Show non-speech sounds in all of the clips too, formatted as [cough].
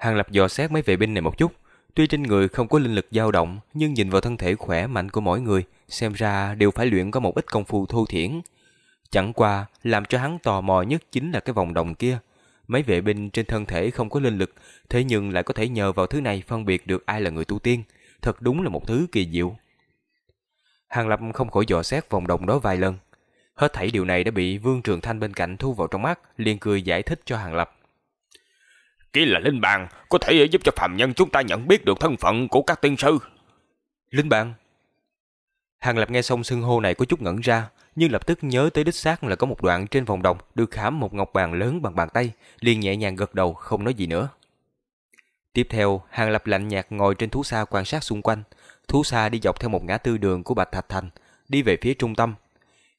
Hàng Lập dò xét mấy vệ binh này một chút. Tuy trên người không có linh lực dao động, nhưng nhìn vào thân thể khỏe mạnh của mỗi người, xem ra đều phải luyện có một ít công phu thô thiển. Chẳng qua, làm cho hắn tò mò nhất chính là cái vòng đồng kia. Mấy vệ binh trên thân thể không có linh lực, thế nhưng lại có thể nhờ vào thứ này phân biệt được ai là người tu tiên. Thật đúng là một thứ kỳ diệu. Hàng Lập không khỏi dò xét vòng đồng đó vài lần. Hết thảy điều này đã bị Vương Trường Thanh bên cạnh thu vào trong mắt, liền cười giải thích cho Hàng Lập. Kia là linh bàn, có thể giúp cho phàm nhân chúng ta nhận biết được thân phận của các tiên sư. Linh bàn? Hàng Lập nghe xong xưng hô này có chút ngẩn ra, nhưng lập tức nhớ tới đích xác là có một đoạn trên vòng đồng được khảm một ngọc bàn lớn bằng bàn tay, liền nhẹ nhàng gật đầu không nói gì nữa. Tiếp theo, Hàng Lập lạnh nhạt ngồi trên thú xa quan sát xung quanh. Thú xa đi dọc theo một ngã tư đường của Bạch Thạch Thành, đi về phía trung tâm.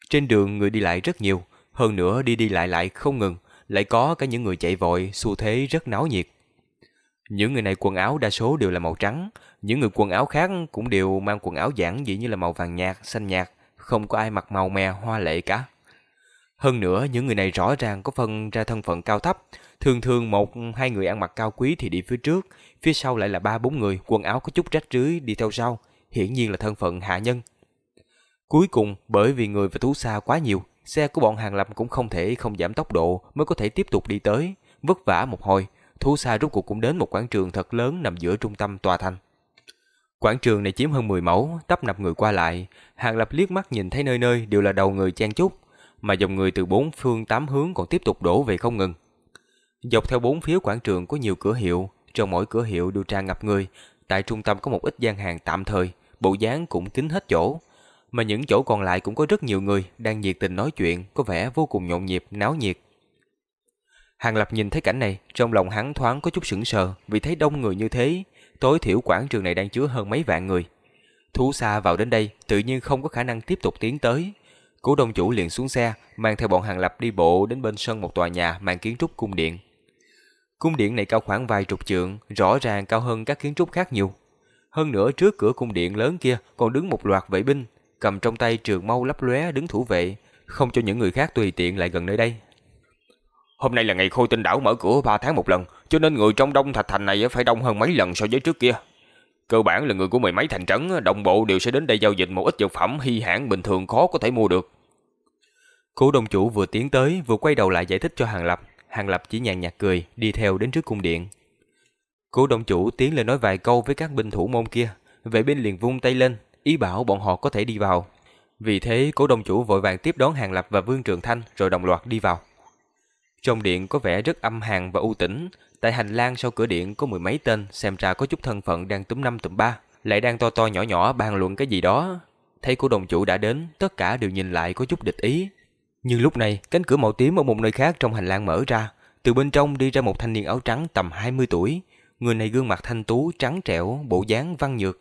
Trên đường người đi lại rất nhiều, hơn nữa đi đi lại lại không ngừng, lại có cả những người chạy vội, xu thế rất náo nhiệt. Những người này quần áo đa số đều là màu trắng, những người quần áo khác cũng đều mang quần áo giản dị như là màu vàng nhạt, xanh nhạt, không có ai mặc màu mè hoa lệ cả. Hơn nữa, những người này rõ ràng có phân ra thân phận cao thấp, thường thường một hai người ăn mặc cao quý thì đi phía trước, phía sau lại là ba bốn người, quần áo có chút rách rưới đi theo sau, hiển nhiên là thân phận hạ nhân. Cuối cùng, bởi vì người và thú xa quá nhiều, xe của bọn hàng lập cũng không thể không giảm tốc độ mới có thể tiếp tục đi tới, vất vả một hồi, thú xa rốt cuộc cũng đến một quảng trường thật lớn nằm giữa trung tâm tòa thành. Quảng trường này chiếm hơn 10 mẫu, tấp nập người qua lại, Hàng Lập liếc mắt nhìn thấy nơi nơi đều là đầu người chen chúc, mà dòng người từ bốn phương tám hướng còn tiếp tục đổ về không ngừng. Dọc theo bốn phía quảng trường có nhiều cửa hiệu, trong mỗi cửa hiệu đều tràn ngập người, tại trung tâm có một ít gian hàng tạm thời, bộ dáng cũng kín hết chỗ, mà những chỗ còn lại cũng có rất nhiều người đang nhiệt tình nói chuyện, có vẻ vô cùng nhộn nhịp, náo nhiệt. Hàng Lập nhìn thấy cảnh này, trong lòng hắn thoáng có chút sững sờ, vì thấy đông người như thế, tối thiểu quảng trường này đang chứa hơn mấy vạn người. Thú xa vào đến đây, tự nhiên không có khả năng tiếp tục tiến tới. Cố đông chủ liền xuống xe, mang theo bọn Hàng Lập đi bộ đến bên sân một tòa nhà mang kiến trúc cung điện. Cung điện này cao khoảng vài chục trượng, rõ ràng cao hơn các kiến trúc khác nhiều. Hơn nữa trước cửa cung điện lớn kia còn đứng một loạt vệ binh, cầm trong tay trường mâu lấp lóe đứng thủ vệ, không cho những người khác tùy tiện lại gần nơi đây. Hôm nay là ngày khôi tinh đảo mở cửa 3 tháng một lần, cho nên người trong đông thạch thành này phải đông hơn mấy lần so với trước kia. Cơ bản là người của mười mấy thành trấn đồng bộ đều sẽ đến đây giao dịch một ít vật phẩm hy hãn bình thường khó có thể mua được. Cố đông chủ vừa tiến tới vừa quay đầu lại giải thích cho Hàng Lập. Hàng Lập chỉ nhàn nhạt cười, đi theo đến trước cung điện. Cố đông chủ tiến lên nói vài câu với các binh thủ môn kia, vệ binh liền vung tay lên, ý bảo bọn họ có thể đi vào. Vì thế, cố đông chủ vội vàng tiếp đón Hàng Lập và Vương Trường Thanh rồi đồng loạt đi vào. Trong điện có vẻ rất âm hàn và u tĩnh, tại hành lang sau cửa điện có mười mấy tên xem ra có chút thân phận đang túm năm tụm ba, lại đang to to nhỏ nhỏ bàn luận cái gì đó. Thấy cổ đồng chủ đã đến, tất cả đều nhìn lại có chút địch ý. Nhưng lúc này, cánh cửa màu tím ở một nơi khác trong hành lang mở ra, từ bên trong đi ra một thanh niên áo trắng tầm 20 tuổi. Người này gương mặt thanh tú, trắng trẻo, bộ dáng văn nhược.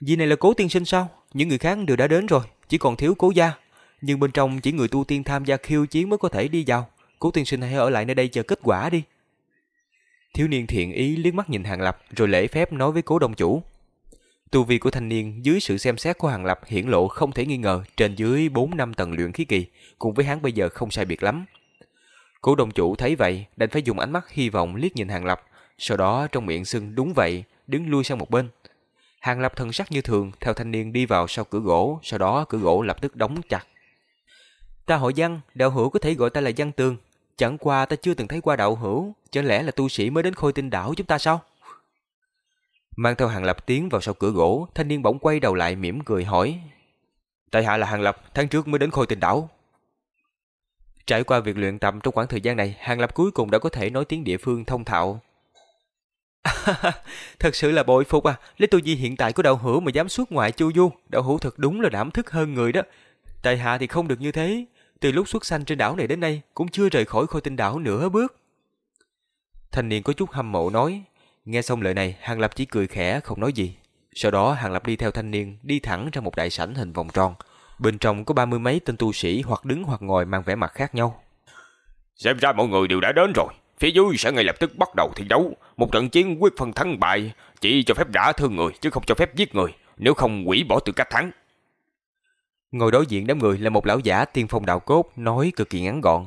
Vì này là cố tiên sinh sao? Những người khác đều đã đến rồi, chỉ còn thiếu cố gia. Nhưng bên trong chỉ người tu tiên tham gia khiêu chiến mới có thể đi vào. Cố tiên sinh hãy ở lại nơi đây chờ kết quả đi. Thiếu niên thiện ý liếc mắt nhìn Hàng Lập rồi lễ phép nói với cố đồng chủ. Tu vi của thanh niên dưới sự xem xét của Hàng Lập hiển lộ không thể nghi ngờ trên dưới 4 năm tầng luyện khí kỳ, cùng với hắn bây giờ không sai biệt lắm. Cố đồng chủ thấy vậy, đành phải dùng ánh mắt hy vọng liếc nhìn Hàng Lập, sau đó trong miệng xưng đúng vậy, đứng lui sang một bên. Hàng Lập thần sắc như thường, theo thanh niên đi vào sau cửa gỗ, sau đó cửa gỗ lập tức đóng chặt. Ta hỏi văn, đạo hữu có thể gọi ta là văn tường, Chẳng qua ta chưa từng thấy qua đạo hữu, chẳng lẽ là tu sĩ mới đến khôi tinh đảo chúng ta sao? Mang theo hàng lập tiến vào sau cửa gỗ, thanh niên bỗng quay đầu lại mỉm cười hỏi. Tại hạ là hàng lập, tháng trước mới đến khôi tinh đảo. Trải qua việc luyện tập trong khoảng thời gian này, hàng lập cuối cùng đã có thể nói tiếng địa phương thông thạo. [laughs] thật sự là bội phục à, lấy tu vi hiện tại của đạo hữu mà dám xuất ngoại chu du, đạo hữu thật đúng là đảm thức hơn người đó. Tại hạ thì không được như thế, từ lúc xuất sanh trên đảo này đến nay cũng chưa rời khỏi khôi tinh đảo nửa bước. Thanh niên có chút hâm mộ nói, nghe xong lời này Hàng Lập chỉ cười khẽ không nói gì. Sau đó Hàng Lập đi theo thanh niên đi thẳng ra một đại sảnh hình vòng tròn. Bên trong có ba mươi mấy tên tu sĩ hoặc đứng hoặc ngồi mang vẻ mặt khác nhau. Xem ra mọi người đều đã đến rồi. Phía dưới sẽ ngay lập tức bắt đầu thi đấu. Một trận chiến quyết phân thắng bại. Chỉ cho phép đả thương người chứ không cho phép giết người. Nếu không quỷ bỏ tư cách thắng. Ngồi đối diện đám người là một lão giả tiên phong đạo cốt nói cực kỳ ngắn gọn.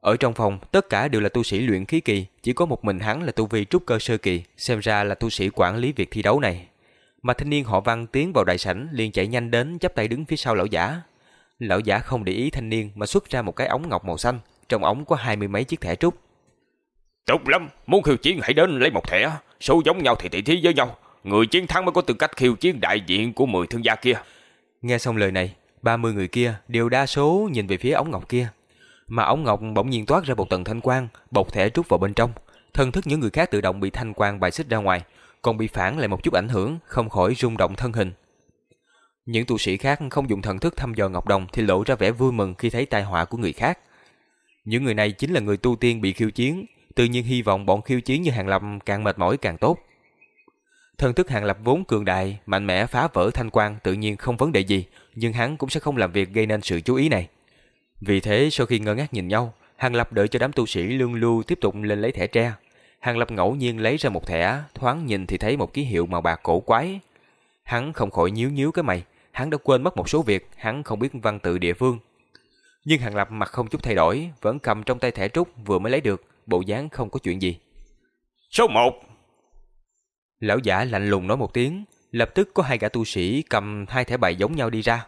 Ở trong phòng, tất cả đều là tu sĩ luyện khí kỳ, chỉ có một mình hắn là tu vi trúc cơ sơ kỳ, xem ra là tu sĩ quản lý việc thi đấu này. Mà thanh niên họ Văn tiến vào đại sảnh liền chạy nhanh đến chắp tay đứng phía sau lão giả. Lão giả không để ý thanh niên mà xuất ra một cái ống ngọc màu xanh, trong ống có hai mươi mấy chiếc thẻ trúc. Tốt lắm, muốn khiêu chiến hãy đến lấy một thẻ, số giống nhau thì tỷ thí với nhau, người chiến thắng mới có tư cách khiêu chiến đại diện của 10 thương gia kia. Nghe xong lời này, 30 người kia đều đa số nhìn về phía ống ngọc kia. Mà ống ngọc bỗng nhiên toát ra một tầng thanh quang, bộc thẻ trút vào bên trong. Thân thức những người khác tự động bị thanh quang bài xích ra ngoài, còn bị phản lại một chút ảnh hưởng, không khỏi rung động thân hình. Những tu sĩ khác không dùng thần thức thăm dò Ngọc Đồng thì lộ ra vẻ vui mừng khi thấy tai họa của người khác. Những người này chính là người tu tiên bị khiêu chiến, tự nhiên hy vọng bọn khiêu chiến như Hàng Lập càng mệt mỏi càng tốt. Thần thức Hàng Lập vốn cường đại, mạnh mẽ phá vỡ thanh quan tự nhiên không vấn đề gì, nhưng hắn cũng sẽ không làm việc gây nên sự chú ý này. Vì thế sau khi ngơ ngác nhìn nhau, Hàng Lập đợi cho đám tu sĩ lương lưu tiếp tục lên lấy thẻ tre. Hàng Lập ngẫu nhiên lấy ra một thẻ, thoáng nhìn thì thấy một ký hiệu màu bạc cổ quái. Hắn không khỏi nhíu nhíu cái mày, hắn đã quên mất một số việc, hắn không biết văn tự địa phương. Nhưng Hàng Lập mặt không chút thay đổi, vẫn cầm trong tay thẻ trúc vừa mới lấy được, bộ dáng không có chuyện gì. Số 1 Lão giả lạnh lùng nói một tiếng, lập tức có hai gã tu sĩ cầm hai thẻ bài giống nhau đi ra.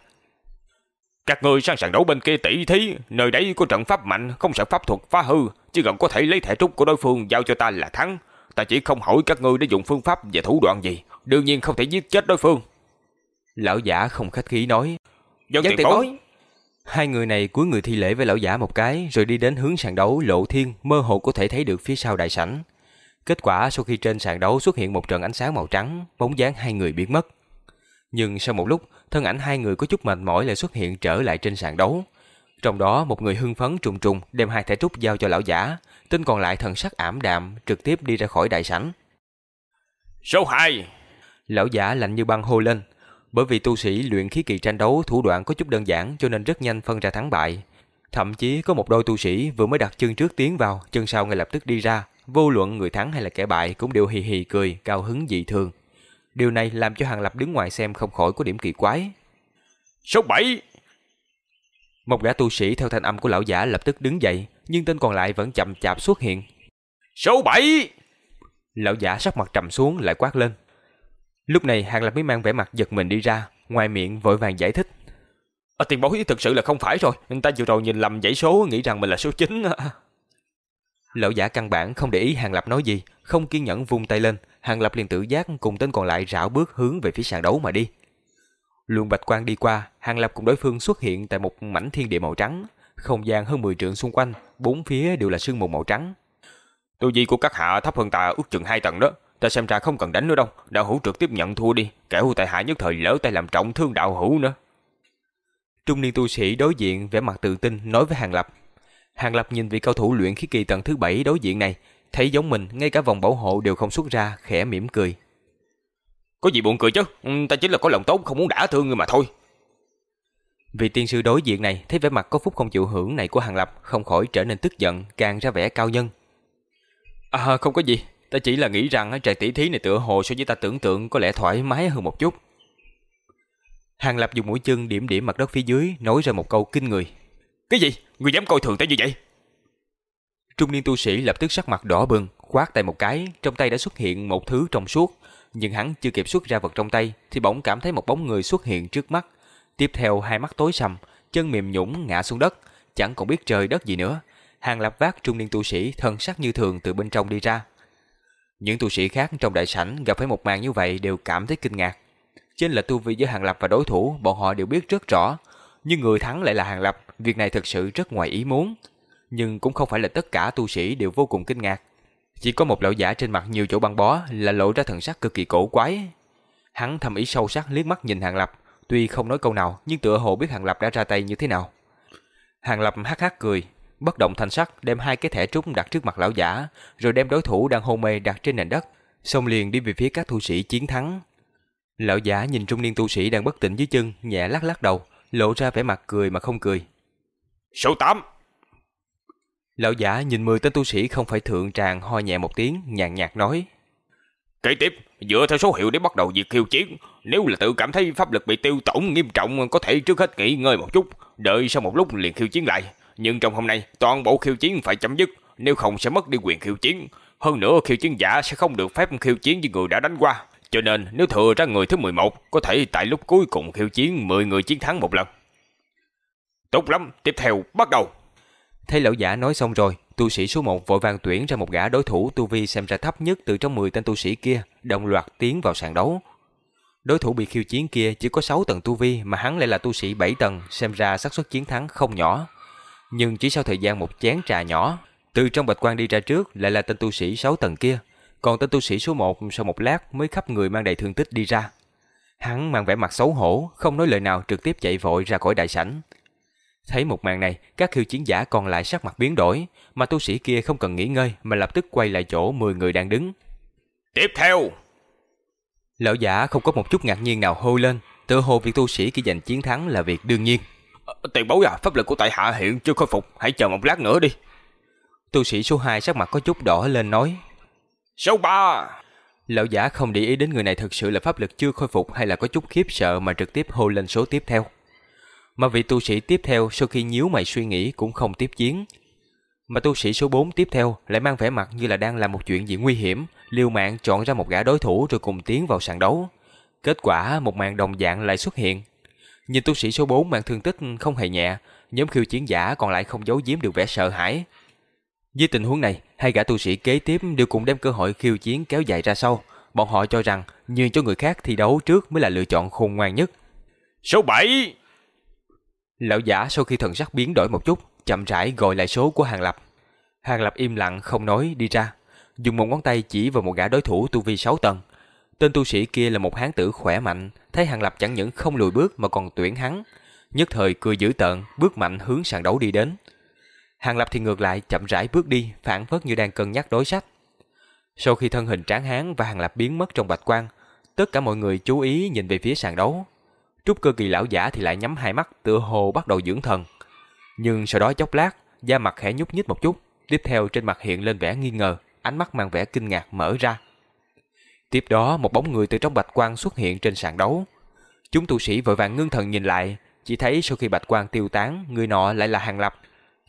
Các người sang sàn đấu bên kia tỷ thí, nơi đấy có trận pháp mạnh, không sợ pháp thuật phá hư, chỉ cần có thể lấy thẻ trúc của đối phương giao cho ta là thắng. Ta chỉ không hỏi các ngươi đã dùng phương pháp và thủ đoạn gì, đương nhiên không thể giết chết đối phương. Lão giả không khách khí nói. Dân tiền bối. Hai người này cúi người thi lễ với lão giả một cái, rồi đi đến hướng sàn đấu lộ thiên, mơ hồ có thể thấy được phía sau đại sảnh. Kết quả sau khi trên sàn đấu xuất hiện một trận ánh sáng màu trắng, bóng dáng hai người biến mất. Nhưng sau một lúc, thân ảnh hai người có chút mệt mỏi lại xuất hiện trở lại trên sàn đấu. Trong đó một người hưng phấn trùng trùng đem hai thẻ trúc giao cho lão giả, tên còn lại thần sắc ảm đạm trực tiếp đi ra khỏi đại sảnh. Số 2 Lão giả lạnh như băng hô lên, bởi vì tu sĩ luyện khí kỳ tranh đấu thủ đoạn có chút đơn giản cho nên rất nhanh phân ra thắng bại. Thậm chí có một đôi tu sĩ vừa mới đặt chân trước tiến vào, chân sau ngay lập tức đi ra, vô luận người thắng hay là kẻ bại cũng đều hì hì cười, cao hứng dị thường. Điều này làm cho Hàng Lập đứng ngoài xem không khỏi có điểm kỳ quái. Số 7 Một gã tu sĩ theo thanh âm của lão giả lập tức đứng dậy, nhưng tên còn lại vẫn chậm chạp xuất hiện. Số 7 Lão giả sắc mặt trầm xuống lại quát lên. Lúc này Hàng Lập mới mang vẻ mặt giật mình đi ra, ngoài miệng vội vàng giải thích. À, tiền bối thực sự là không phải rồi, người ta vừa rồi nhìn lầm dãy số nghĩ rằng mình là số 9. [laughs] Lão giả căn bản không để ý Hàng Lập nói gì, không kiên nhẫn vung tay lên, Hàng Lập liền tự giác cùng tên còn lại rảo bước hướng về phía sàn đấu mà đi. Luồng bạch quang đi qua, Hàng Lập cùng đối phương xuất hiện tại một mảnh thiên địa màu trắng, không gian hơn 10 trượng xung quanh, bốn phía đều là sương mù màu trắng. Tu vi của các hạ thấp hơn ta ước chừng hai tầng đó, ta xem ra không cần đánh nữa đâu, đạo hữu trực tiếp nhận thua đi, kẻo tại hạ nhất thời lỡ tay làm trọng thương đạo hữu nữa. Trung niên tu sĩ đối diện vẻ mặt tự tin nói với Hàng Lập. Hàng Lập nhìn vị cao thủ luyện khí kỳ tầng thứ bảy đối diện này, thấy giống mình, ngay cả vòng bảo hộ đều không xuất ra, khẽ mỉm cười. Có gì buồn cười chứ, ừ, ta chính là có lòng tốt không muốn đả thương người mà thôi. Vị tiên sư đối diện này thấy vẻ mặt có phúc không chịu hưởng này của Hàng Lập, không khỏi trở nên tức giận, càng ra vẻ cao nhân. À không có gì, ta chỉ là nghĩ rằng trại tỷ thí này tựa hồ so với ta tưởng tượng có lẽ thoải mái hơn một chút. Hàng Lập dùng mũi chân điểm điểm mặt đất phía dưới, nói ra một câu kinh người. Cái gì? Người dám coi thường ta như vậy? Trung niên tu sĩ lập tức sắc mặt đỏ bừng, khoát tay một cái, trong tay đã xuất hiện một thứ trong suốt. Nhưng hắn chưa kịp xuất ra vật trong tay, thì bỗng cảm thấy một bóng người xuất hiện trước mắt. Tiếp theo hai mắt tối sầm, chân mềm nhũn ngã xuống đất, chẳng còn biết trời đất gì nữa. Hàng lập vác trung niên tu sĩ thân sắc như thường từ bên trong đi ra. Những tu sĩ khác trong đại sảnh gặp phải một màn như vậy đều cảm thấy kinh ngạc. Trên là tu vi giữa Hàng Lập và đối thủ, bọn họ đều biết rất rõ. Nhưng người thắng lại là Hàng Lập, việc này thực sự rất ngoài ý muốn. Nhưng cũng không phải là tất cả tu sĩ đều vô cùng kinh ngạc. Chỉ có một lão giả trên mặt nhiều chỗ băng bó là lộ ra thần sắc cực kỳ cổ quái. Hắn thầm ý sâu sắc liếc mắt nhìn Hàng Lập, tuy không nói câu nào nhưng tựa hồ biết Hàng Lập đã ra tay như thế nào. Hàng Lập hắc hắc cười, bất động thanh sắc đem hai cái thẻ trúc đặt trước mặt lão giả, rồi đem đối thủ đang hôn mê đặt trên nền đất, xong liền đi về phía các tu sĩ chiến thắng. Lão giả nhìn trung niên tu sĩ đang bất tỉnh dưới chân, nhẹ lắc lắc đầu, lộ ra vẻ mặt cười mà không cười. Số 8 Lão giả nhìn mười tên tu sĩ không phải thượng tràng ho nhẹ một tiếng, nhàn nhạt nói. Kế tiếp, dựa theo số hiệu để bắt đầu việc khiêu chiến. Nếu là tự cảm thấy pháp lực bị tiêu tổn nghiêm trọng, có thể trước hết nghỉ ngơi một chút, đợi sau một lúc liền khiêu chiến lại nhưng trong hôm nay toàn bộ khiêu chiến phải chấm dứt, nếu không sẽ mất đi quyền khiêu chiến. Hơn nữa khiêu chiến giả sẽ không được phép khiêu chiến với người đã đánh qua. Cho nên nếu thừa ra người thứ 11, có thể tại lúc cuối cùng khiêu chiến 10 người chiến thắng một lần. Tốt lắm, tiếp theo bắt đầu. Thấy lão giả nói xong rồi, tu sĩ số 1 vội vàng tuyển ra một gã đối thủ tu vi xem ra thấp nhất từ trong 10 tên tu sĩ kia, đồng loạt tiến vào sàn đấu. Đối thủ bị khiêu chiến kia chỉ có 6 tầng tu vi mà hắn lại là tu sĩ 7 tầng, xem ra xác suất chiến thắng không nhỏ. Nhưng chỉ sau thời gian một chén trà nhỏ, từ trong bạch quan đi ra trước lại là tên tu sĩ 6 tầng kia, còn tên tu sĩ số 1 sau một lát mới khắp người mang đầy thương tích đi ra. Hắn mang vẻ mặt xấu hổ, không nói lời nào trực tiếp chạy vội ra khỏi đại sảnh. Thấy một màn này, các khiêu chiến giả còn lại sắc mặt biến đổi, mà tu sĩ kia không cần nghỉ ngơi mà lập tức quay lại chỗ 10 người đang đứng. Tiếp theo! Lão giả không có một chút ngạc nhiên nào hô lên, tự hồ việc tu sĩ kia giành chiến thắng là việc đương nhiên. Tiền bối à, pháp lực của tại hạ hiện chưa khôi phục, hãy chờ một lát nữa đi. Tu sĩ số 2 sắc mặt có chút đỏ lên nói. Số 3! Lão giả không để ý đến người này thực sự là pháp lực chưa khôi phục hay là có chút khiếp sợ mà trực tiếp hô lên số tiếp theo. Mà vị tu sĩ tiếp theo sau khi nhíu mày suy nghĩ cũng không tiếp chiến. Mà tu sĩ số 4 tiếp theo lại mang vẻ mặt như là đang làm một chuyện gì nguy hiểm, liều mạng chọn ra một gã đối thủ rồi cùng tiến vào sàn đấu. Kết quả một màn đồng dạng lại xuất hiện. Nhìn tu sĩ số 4 mang thương tích không hề nhẹ, nhóm khiêu chiến giả còn lại không giấu giếm được vẻ sợ hãi. Với tình huống này, hai gã tu sĩ kế tiếp đều cùng đem cơ hội khiêu chiến kéo dài ra sau. Bọn họ cho rằng nhường cho người khác thi đấu trước mới là lựa chọn khôn ngoan nhất. Số 7! Lão giả sau khi thần sắc biến đổi một chút, chậm rãi gọi lại số của Hàng Lập. Hàng Lập im lặng không nói đi ra, dùng một ngón tay chỉ vào một gã đối thủ tu vi 6 tầng. Tên tu sĩ kia là một hán tử khỏe mạnh, thấy Hàng Lập chẳng những không lùi bước mà còn tuyển hắn. Nhất thời cười dữ tợn, bước mạnh hướng sàn đấu đi đến. Hàng Lập thì ngược lại chậm rãi bước đi, phản phất như đang cân nhắc đối sách. Sau khi thân hình tráng hán và Hàng Lập biến mất trong bạch quang, tất cả mọi người chú ý nhìn về phía sàn đấu. Trúc cơ kỳ lão giả thì lại nhắm hai mắt tựa hồ bắt đầu dưỡng thần. Nhưng sau đó chốc lát, da mặt khẽ nhúc nhích một chút, tiếp theo trên mặt hiện lên vẻ nghi ngờ, ánh mắt mang vẻ kinh ngạc mở ra. Tiếp đó một bóng người từ trong bạch quang xuất hiện trên sàn đấu. Chúng tu sĩ vội vàng ngưng thần nhìn lại, chỉ thấy sau khi bạch quang tiêu tán, người nọ lại là Hàng Lập.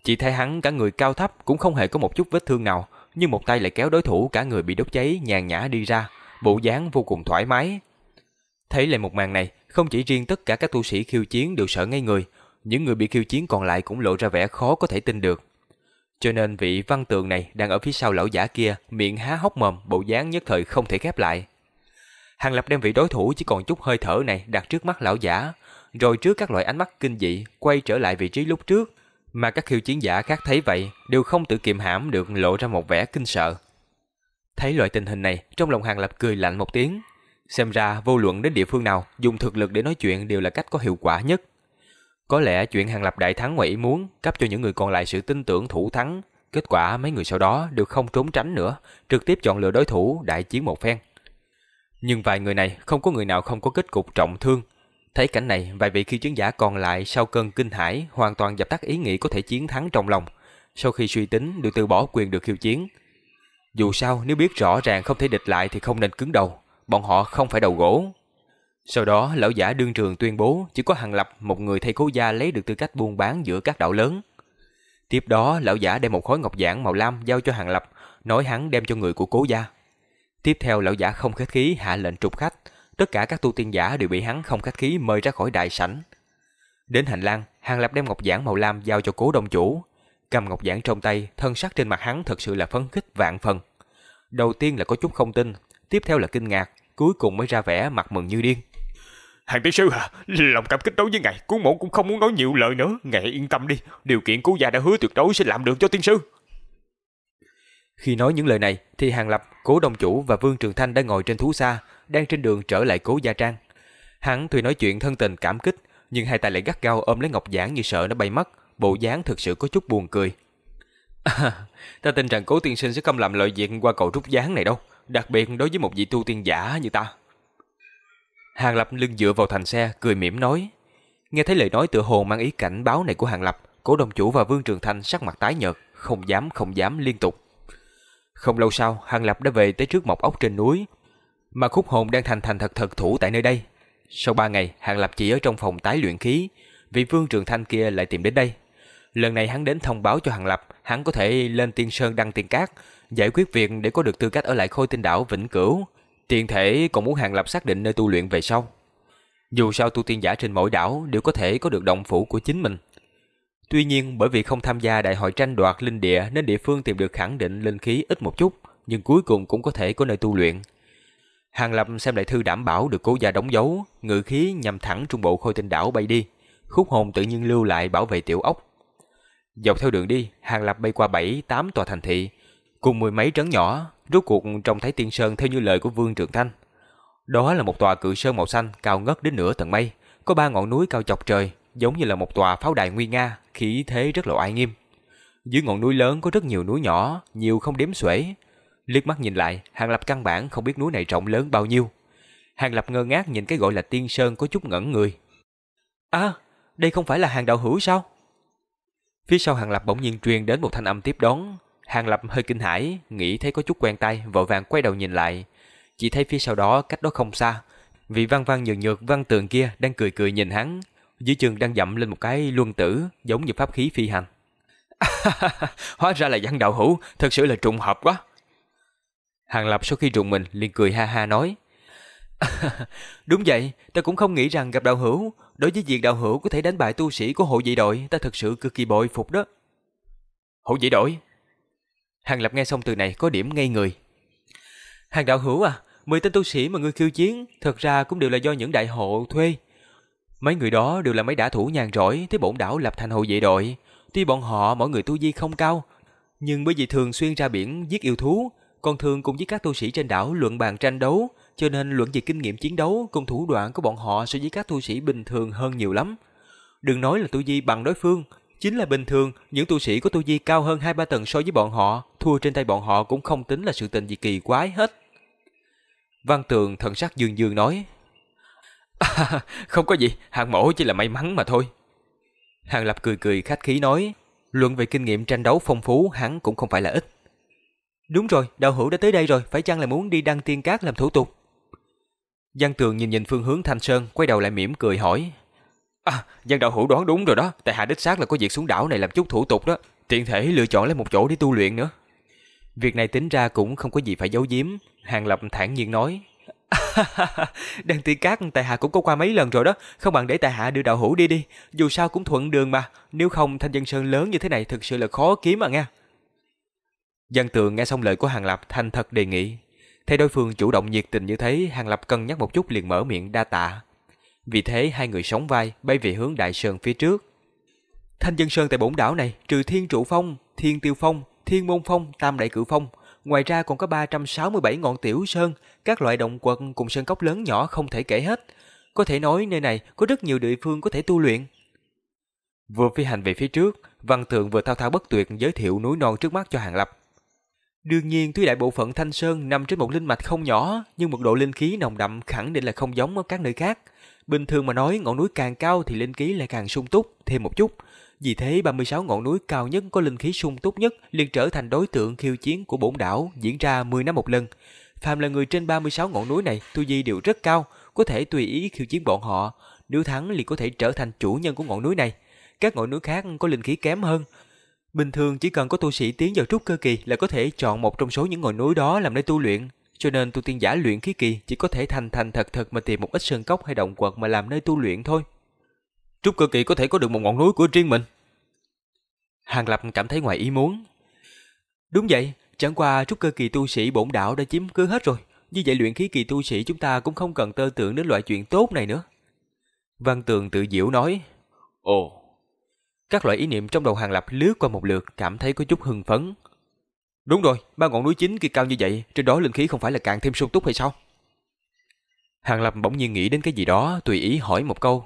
Chỉ thấy hắn cả người cao thấp cũng không hề có một chút vết thương nào, nhưng một tay lại kéo đối thủ cả người bị đốt cháy nhàn nhã đi ra, bộ dáng vô cùng thoải mái. Thấy lại một màn này, không chỉ riêng tất cả các tu sĩ khiêu chiến đều sợ ngay người, những người bị khiêu chiến còn lại cũng lộ ra vẻ khó có thể tin được. Cho nên vị văn tượng này đang ở phía sau lão giả kia, miệng há hốc mồm, bộ dáng nhất thời không thể khép lại. Hàng Lập đem vị đối thủ chỉ còn chút hơi thở này đặt trước mắt lão giả, rồi trước các loại ánh mắt kinh dị quay trở lại vị trí lúc trước, mà các khiêu chiến giả khác thấy vậy đều không tự kiềm hãm được lộ ra một vẻ kinh sợ. Thấy loại tình hình này, trong lòng Hàng Lập cười lạnh một tiếng, Xem ra vô luận đến địa phương nào, dùng thực lực để nói chuyện đều là cách có hiệu quả nhất. Có lẽ chuyện hàng lập đại thắng ngoài ý muốn cấp cho những người còn lại sự tin tưởng thủ thắng. Kết quả mấy người sau đó đều không trốn tránh nữa, trực tiếp chọn lựa đối thủ đại chiến một phen. Nhưng vài người này không có người nào không có kết cục trọng thương. Thấy cảnh này, vài vị khi chiến giả còn lại sau cơn kinh hãi hoàn toàn dập tắt ý nghĩ có thể chiến thắng trong lòng. Sau khi suy tính đều từ bỏ quyền được khiêu chiến. Dù sao nếu biết rõ ràng không thể địch lại thì không nên cứng đầu bọn họ không phải đầu gỗ. Sau đó, lão giả đương trường tuyên bố chỉ có Hàng Lập một người thầy cố gia lấy được tư cách buôn bán giữa các đạo lớn. Tiếp đó, lão giả đem một khối ngọc giản màu lam giao cho Hàng Lập, nói hắn đem cho người của cố gia. Tiếp theo, lão giả không khách khí hạ lệnh trục khách, tất cả các tu tiên giả đều bị hắn không khách khí mời ra khỏi đại sảnh. Đến hành lang, Hàng Lập đem ngọc giản màu lam giao cho cố đông chủ. Cầm ngọc giản trong tay, thân sắc trên mặt hắn thật sự là phấn khích vạn phần. Đầu tiên là có chút không tin, tiếp theo là kinh ngạc, cuối cùng mới ra vẻ mặt mừng như điên. Hàng tiên sư à, lòng cảm kích đối với ngài, cuốn mẫu cũng không muốn nói nhiều lời nữa, ngài yên tâm đi, điều kiện cứu gia đã hứa tuyệt đối sẽ làm được cho tiên sư. Khi nói những lời này, thì Hàng Lập, Cố đồng Chủ và Vương Trường Thanh đang ngồi trên thú xa, đang trên đường trở lại Cố Gia Trang. Hắn tuy nói chuyện thân tình cảm kích, nhưng hai tay lại gắt gao ôm lấy ngọc giản như sợ nó bay mất, bộ dáng thực sự có chút buồn cười. À, [laughs] ta tin rằng Cố Tiên Sinh sẽ không làm lợi diện qua cầu rút gián này đâu đặc biệt đối với một vị tu tiên giả như ta. Hàng Lập lưng dựa vào thành xe, cười mỉm nói. Nghe thấy lời nói tựa hồ mang ý cảnh báo này của Hàng Lập, Cố Đồng Chủ và Vương Trường Thanh sắc mặt tái nhợt, không dám không dám liên tục. Không lâu sau, Hàng Lập đã về tới trước mọc ốc trên núi, mà khúc hồn đang thành thành thật thật thủ tại nơi đây. Sau ba ngày, Hàng Lập chỉ ở trong phòng tái luyện khí, vị Vương Trường Thanh kia lại tìm đến đây. Lần này hắn đến thông báo cho Hàng Lập, hắn có thể lên Tiên Sơn đăng tiền cát, giải quyết việc để có được tư cách ở lại Khôi Tinh Đảo vĩnh cửu. Tiền thể còn muốn Hàng Lập xác định nơi tu luyện về sau. Dù sao tu tiên giả trên mỗi đảo đều có thể có được động phủ của chính mình. Tuy nhiên bởi vì không tham gia đại hội tranh đoạt linh địa nên địa phương tìm được khẳng định linh khí ít một chút, nhưng cuối cùng cũng có thể có nơi tu luyện. Hàng Lập xem lại thư đảm bảo được cố gia đóng dấu, ngự khí nhằm thẳng trung bộ khôi tinh đảo bay đi. Khúc hồn tự nhiên lưu lại bảo vệ tiểu ốc. Dọc theo đường đi, Hàng Lập bay qua bảy tám tòa thành thị, cùng mười mấy trấn nhỏ, rốt cuộc trông thấy tiên sơn theo như lời của Vương Trường Thanh. Đó là một tòa cự sơn màu xanh cao ngất đến nửa tầng mây, có ba ngọn núi cao chọc trời, giống như là một tòa pháo đài nguy nga, khí thế rất là oai nghiêm. Dưới ngọn núi lớn có rất nhiều núi nhỏ, nhiều không đếm xuể. Liếc mắt nhìn lại, Hàng Lập căn bản không biết núi này rộng lớn bao nhiêu. Hàng Lập ngơ ngác nhìn cái gọi là tiên sơn có chút ngẩn người. À, đây không phải là hàng đạo hữu sao? Phía sau Hàng Lập bỗng nhiên truyền đến một thanh âm tiếp đón. Hàng Lập hơi kinh hãi, nghĩ thấy có chút quen tay, vội vàng quay đầu nhìn lại. Chỉ thấy phía sau đó cách đó không xa, vị văn văn nhược nhược văn tường kia đang cười cười nhìn hắn, dưới chân đang dậm lên một cái luân tử, giống như pháp khí phi hành. [laughs] Hóa ra là văn đạo hữu, thật sự là trùng hợp quá. Hàng Lập sau khi trùng mình liền cười ha ha nói. [laughs] Đúng vậy, ta cũng không nghĩ rằng gặp đạo hữu. Đối với việc đạo hữu có thể đánh bại tu sĩ của hộ dị đội, ta thật sự cực kỳ bội phục đó. Hộ dị đội? Hàng Lập nghe xong từ này có điểm ngây người. Hàng đạo hữu à, mười tên tu sĩ mà ngươi khiêu chiến, thật ra cũng đều là do những đại hộ thuê. Mấy người đó đều là mấy đả thủ nhàn rỗi tới bổn đảo lập thành hộ vệ đội. Tuy bọn họ mỗi người tu vi không cao, nhưng bởi vì thường xuyên ra biển giết yêu thú, còn thường cùng với các tu sĩ trên đảo luận bàn tranh đấu, cho nên luận về kinh nghiệm chiến đấu cùng thủ đoạn của bọn họ so với các tu sĩ bình thường hơn nhiều lắm. Đừng nói là tu vi bằng đối phương, chính là bình thường, những tu sĩ có tu vi cao hơn hai ba tầng so với bọn họ, thua trên tay bọn họ cũng không tính là sự tình gì kỳ quái hết. Văn Tường thần sắc dương dương nói, à, [laughs] không có gì, hàng mổ chỉ là may mắn mà thôi. Hàng Lập cười cười khách khí nói, luận về kinh nghiệm tranh đấu phong phú hắn cũng không phải là ít. Đúng rồi, đạo hữu đã tới đây rồi, phải chăng là muốn đi đăng tiên cát làm thủ tục? văn Tường nhìn nhìn phương hướng Thanh Sơn, quay đầu lại mỉm cười hỏi. À, dân đạo hữu đoán đúng rồi đó, tại hạ đích xác là có việc xuống đảo này làm chút thủ tục đó, tiện thể lựa chọn lấy một chỗ để tu luyện nữa. Việc này tính ra cũng không có gì phải giấu giếm, Hàng Lập thản nhiên nói. [laughs] Đăng tiên cát tại hạ cũng có qua mấy lần rồi đó, không bằng để tại hạ đưa đạo hữu đi đi, dù sao cũng thuận đường mà, nếu không thanh dân sơn lớn như thế này thực sự là khó kiếm mà nghe. dân Tường nghe xong lời của Hàng Lập thành thật đề nghị. Thấy đối phương chủ động nhiệt tình như thế, Hàng Lập cân nhắc một chút liền mở miệng đa tạ. Vì thế hai người sóng vai bay về hướng Đại Sơn phía trước. Thanh dân sơn tại bổn đảo này trừ Thiên Trụ Phong, Thiên Tiêu Phong, Thiên Môn Phong, Tam Đại Cử Phong, ngoài ra còn có 367 ngọn tiểu sơn, các loại động quật cùng sơn cốc lớn nhỏ không thể kể hết. Có thể nói nơi này có rất nhiều địa phương có thể tu luyện. Vừa phi hành về phía trước, Văn Thượng vừa thao thao bất tuyệt giới thiệu núi non trước mắt cho Hàng Lập. Đương nhiên, tuy đại bộ phận Thanh Sơn nằm trên một linh mạch không nhỏ, nhưng mật độ linh khí nồng đậm khẳng định là không giống ở các nơi khác. Bình thường mà nói, ngọn núi càng cao thì linh khí lại càng sung túc thêm một chút. Vì thế 36 ngọn núi cao nhất có linh khí sung túc nhất liền trở thành đối tượng khiêu chiến của bổn đảo diễn ra 10 năm một lần. Phàm là người trên 36 ngọn núi này, tu vi đều rất cao, có thể tùy ý khiêu chiến bọn họ. Nếu thắng liền có thể trở thành chủ nhân của ngọn núi này. Các ngọn núi khác có linh khí kém hơn, Bình thường chỉ cần có tu sĩ tiến vào trúc cơ kỳ là có thể chọn một trong số những ngọn núi đó làm nơi tu luyện. Cho nên tu tiên giả luyện khí kỳ chỉ có thể thành thành thật thật mà tìm một ít sơn cốc hay động quật mà làm nơi tu luyện thôi. Trúc cơ kỳ có thể có được một ngọn núi của riêng mình. Hàng Lập cảm thấy ngoài ý muốn. Đúng vậy, chẳng qua trúc cơ kỳ tu sĩ bổn đạo đã chiếm cứ hết rồi. Như vậy luyện khí kỳ tu sĩ chúng ta cũng không cần tơ tưởng đến loại chuyện tốt này nữa. Văn Tường tự diễu nói. Ồ, các loại ý niệm trong đầu Hàng Lập lướt qua một lượt, cảm thấy có chút hưng phấn. Đúng rồi, ba ngọn núi chính kia cao như vậy, trên đó linh khí không phải là càng thêm sung túc hay sao? Hàng Lập bỗng nhiên nghĩ đến cái gì đó, tùy ý hỏi một câu.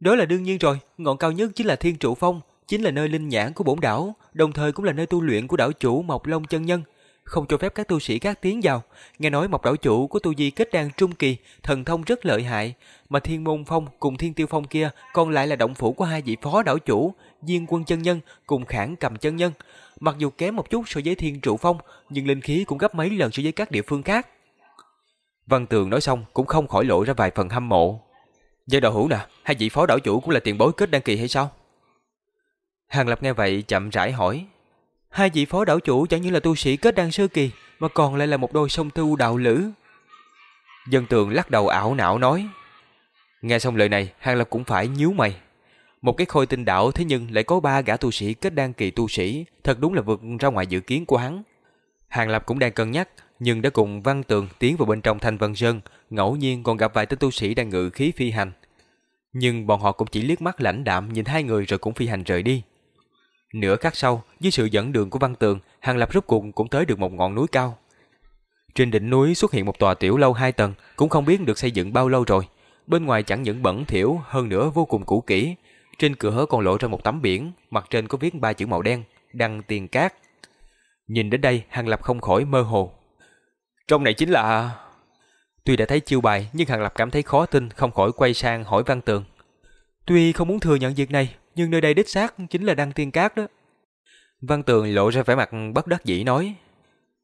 Đó là đương nhiên rồi, ngọn cao nhất chính là Thiên Trụ Phong, chính là nơi linh nhãn của bổn đảo, đồng thời cũng là nơi tu luyện của đảo chủ Mộc Long chân nhân, không cho phép các tu sĩ khác tiến vào. Nghe nói Mộc đảo chủ của tu di kết đan trung kỳ, thần thông rất lợi hại, mà Thiên Môn Phong cùng Thiên Tiêu Phong kia còn lại là động phủ của hai vị phó đảo chủ, Diên Quân chân nhân cùng Khản Cầm chân nhân. Mặc dù kém một chút so với Thiên Trụ Phong, nhưng linh khí cũng gấp mấy lần so với các địa phương khác. Văn Tường nói xong cũng không khỏi lộ ra vài phần hâm mộ. Giai đạo hữu nè, hai vị phó đảo chủ cũng là tiền bối kết đăng kỳ hay sao? Hàng Lập nghe vậy chậm rãi hỏi. Hai vị phó đảo chủ chẳng những là tu sĩ kết đăng sơ kỳ, mà còn lại là một đôi song tu đạo lữ. Dân tường lắc đầu ảo não nói. Nghe xong lời này, Hàng Lập cũng phải nhíu mày. Một cái khôi tinh đạo thế nhưng lại có ba gã tu sĩ kết đan kỳ tu sĩ, thật đúng là vượt ra ngoài dự kiến của hắn. Hàng Lập cũng đang cân nhắc, nhưng đã cùng Văn Tường tiến vào bên trong Thanh Vân Sơn, ngẫu nhiên còn gặp vài tên tu sĩ đang ngự khí phi hành. Nhưng bọn họ cũng chỉ liếc mắt lãnh đạm nhìn hai người rồi cũng phi hành rời đi. Nửa khắc sau, dưới sự dẫn đường của Văn Tường, Hàng Lập rốt cuộc cũng tới được một ngọn núi cao. Trên đỉnh núi xuất hiện một tòa tiểu lâu hai tầng, cũng không biết được xây dựng bao lâu rồi. Bên ngoài chẳng những bẩn thỉu, hơn nữa vô cùng cũ kỹ. Trên cửa còn lộ ra một tấm biển, mặt trên có viết ba chữ màu đen, đăng tiền cát. Nhìn đến đây, Hàng Lập không khỏi mơ hồ. Trong này chính là... Tuy đã thấy chiêu bài, nhưng Hàng Lập cảm thấy khó tin, không khỏi quay sang hỏi Văn Tường. Tuy không muốn thừa nhận việc này, nhưng nơi đây đích xác chính là đăng tiên cát đó. Văn Tường lộ ra vẻ mặt bất đắc dĩ nói.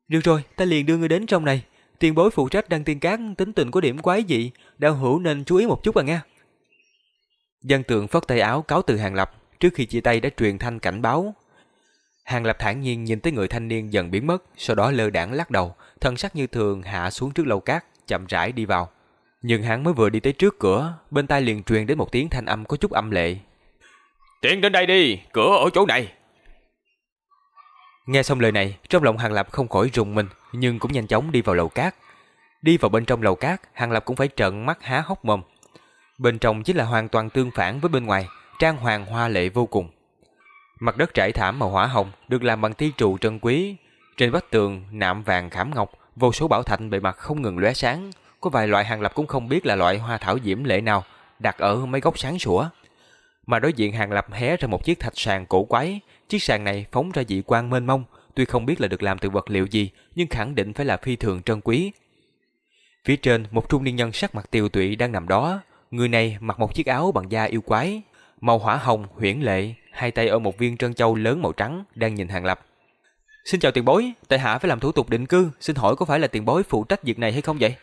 Được rồi, ta liền đưa ngươi đến trong này. Tiền bối phụ trách đăng tiên cát tính tình có điểm quái dị, đạo hữu nên chú ý một chút à nghe. Văn Tường phất tay áo cáo từ Hàng Lập, trước khi chia tay đã truyền thanh cảnh báo. Hàng Lập thản nhiên nhìn tới người thanh niên dần biến mất, sau đó lơ đãng lắc đầu, thân sắc như thường hạ xuống trước lầu cát, chậm rãi đi vào. Nhưng hắn mới vừa đi tới trước cửa, bên tai liền truyền đến một tiếng thanh âm có chút âm lệ. Tiến đến đây đi, cửa ở chỗ này. Nghe xong lời này, trong lòng Hàng Lập không khỏi rùng mình, nhưng cũng nhanh chóng đi vào lầu cát. Đi vào bên trong lầu cát, Hàng Lập cũng phải trợn mắt há hốc mồm. Bên trong chính là hoàn toàn tương phản với bên ngoài, trang hoàng hoa lệ vô cùng. Mặt đất trải thảm màu hỏa hồng được làm bằng ti trụ trân quý. Trên vách tường nạm vàng khảm ngọc, vô số bảo thạch bề mặt không ngừng lóe sáng. Có vài loại hàng lập cũng không biết là loại hoa thảo diễm lệ nào, đặt ở mấy góc sáng sủa. Mà đối diện hàng lập hé ra một chiếc thạch sàn cổ quái. Chiếc sàn này phóng ra dị quang mênh mông, tuy không biết là được làm từ vật liệu gì, nhưng khẳng định phải là phi thường trân quý. Phía trên, một trung niên nhân sắc mặt tiều tụy đang nằm đó. Người này mặc một chiếc áo bằng da yêu quái, màu hỏa hồng, huyễn lệ, hai tay ôm một viên trân châu lớn màu trắng, đang nhìn Hàng Lập. Xin chào tiền bối, tại hạ phải làm thủ tục định cư, xin hỏi có phải là tiền bối phụ trách việc này hay không vậy?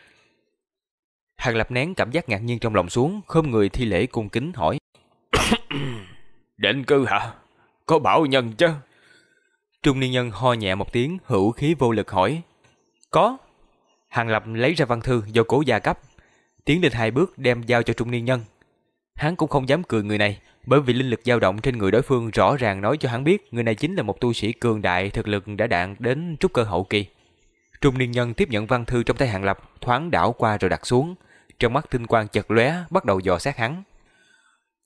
Hàng Lập nén cảm giác ngạc nhiên trong lòng xuống, khom người thi lễ cung kính hỏi. [coughs] định cư hả? Có bảo nhân chứ? Trung niên nhân ho nhẹ một tiếng, hữu khí vô lực hỏi. Có. Hàng Lập lấy ra văn thư do cổ gia cấp, tiến lên hai bước đem giao cho trung niên nhân. Hắn cũng không dám cười người này, bởi vì linh lực dao động trên người đối phương rõ ràng nói cho hắn biết người này chính là một tu sĩ cường đại thực lực đã đạn đến trúc cơ hậu kỳ. Trung niên nhân tiếp nhận văn thư trong tay Hàng Lập, thoáng đảo qua rồi đặt xuống. Trong mắt tinh quang chật lóe, bắt đầu dò xét hắn.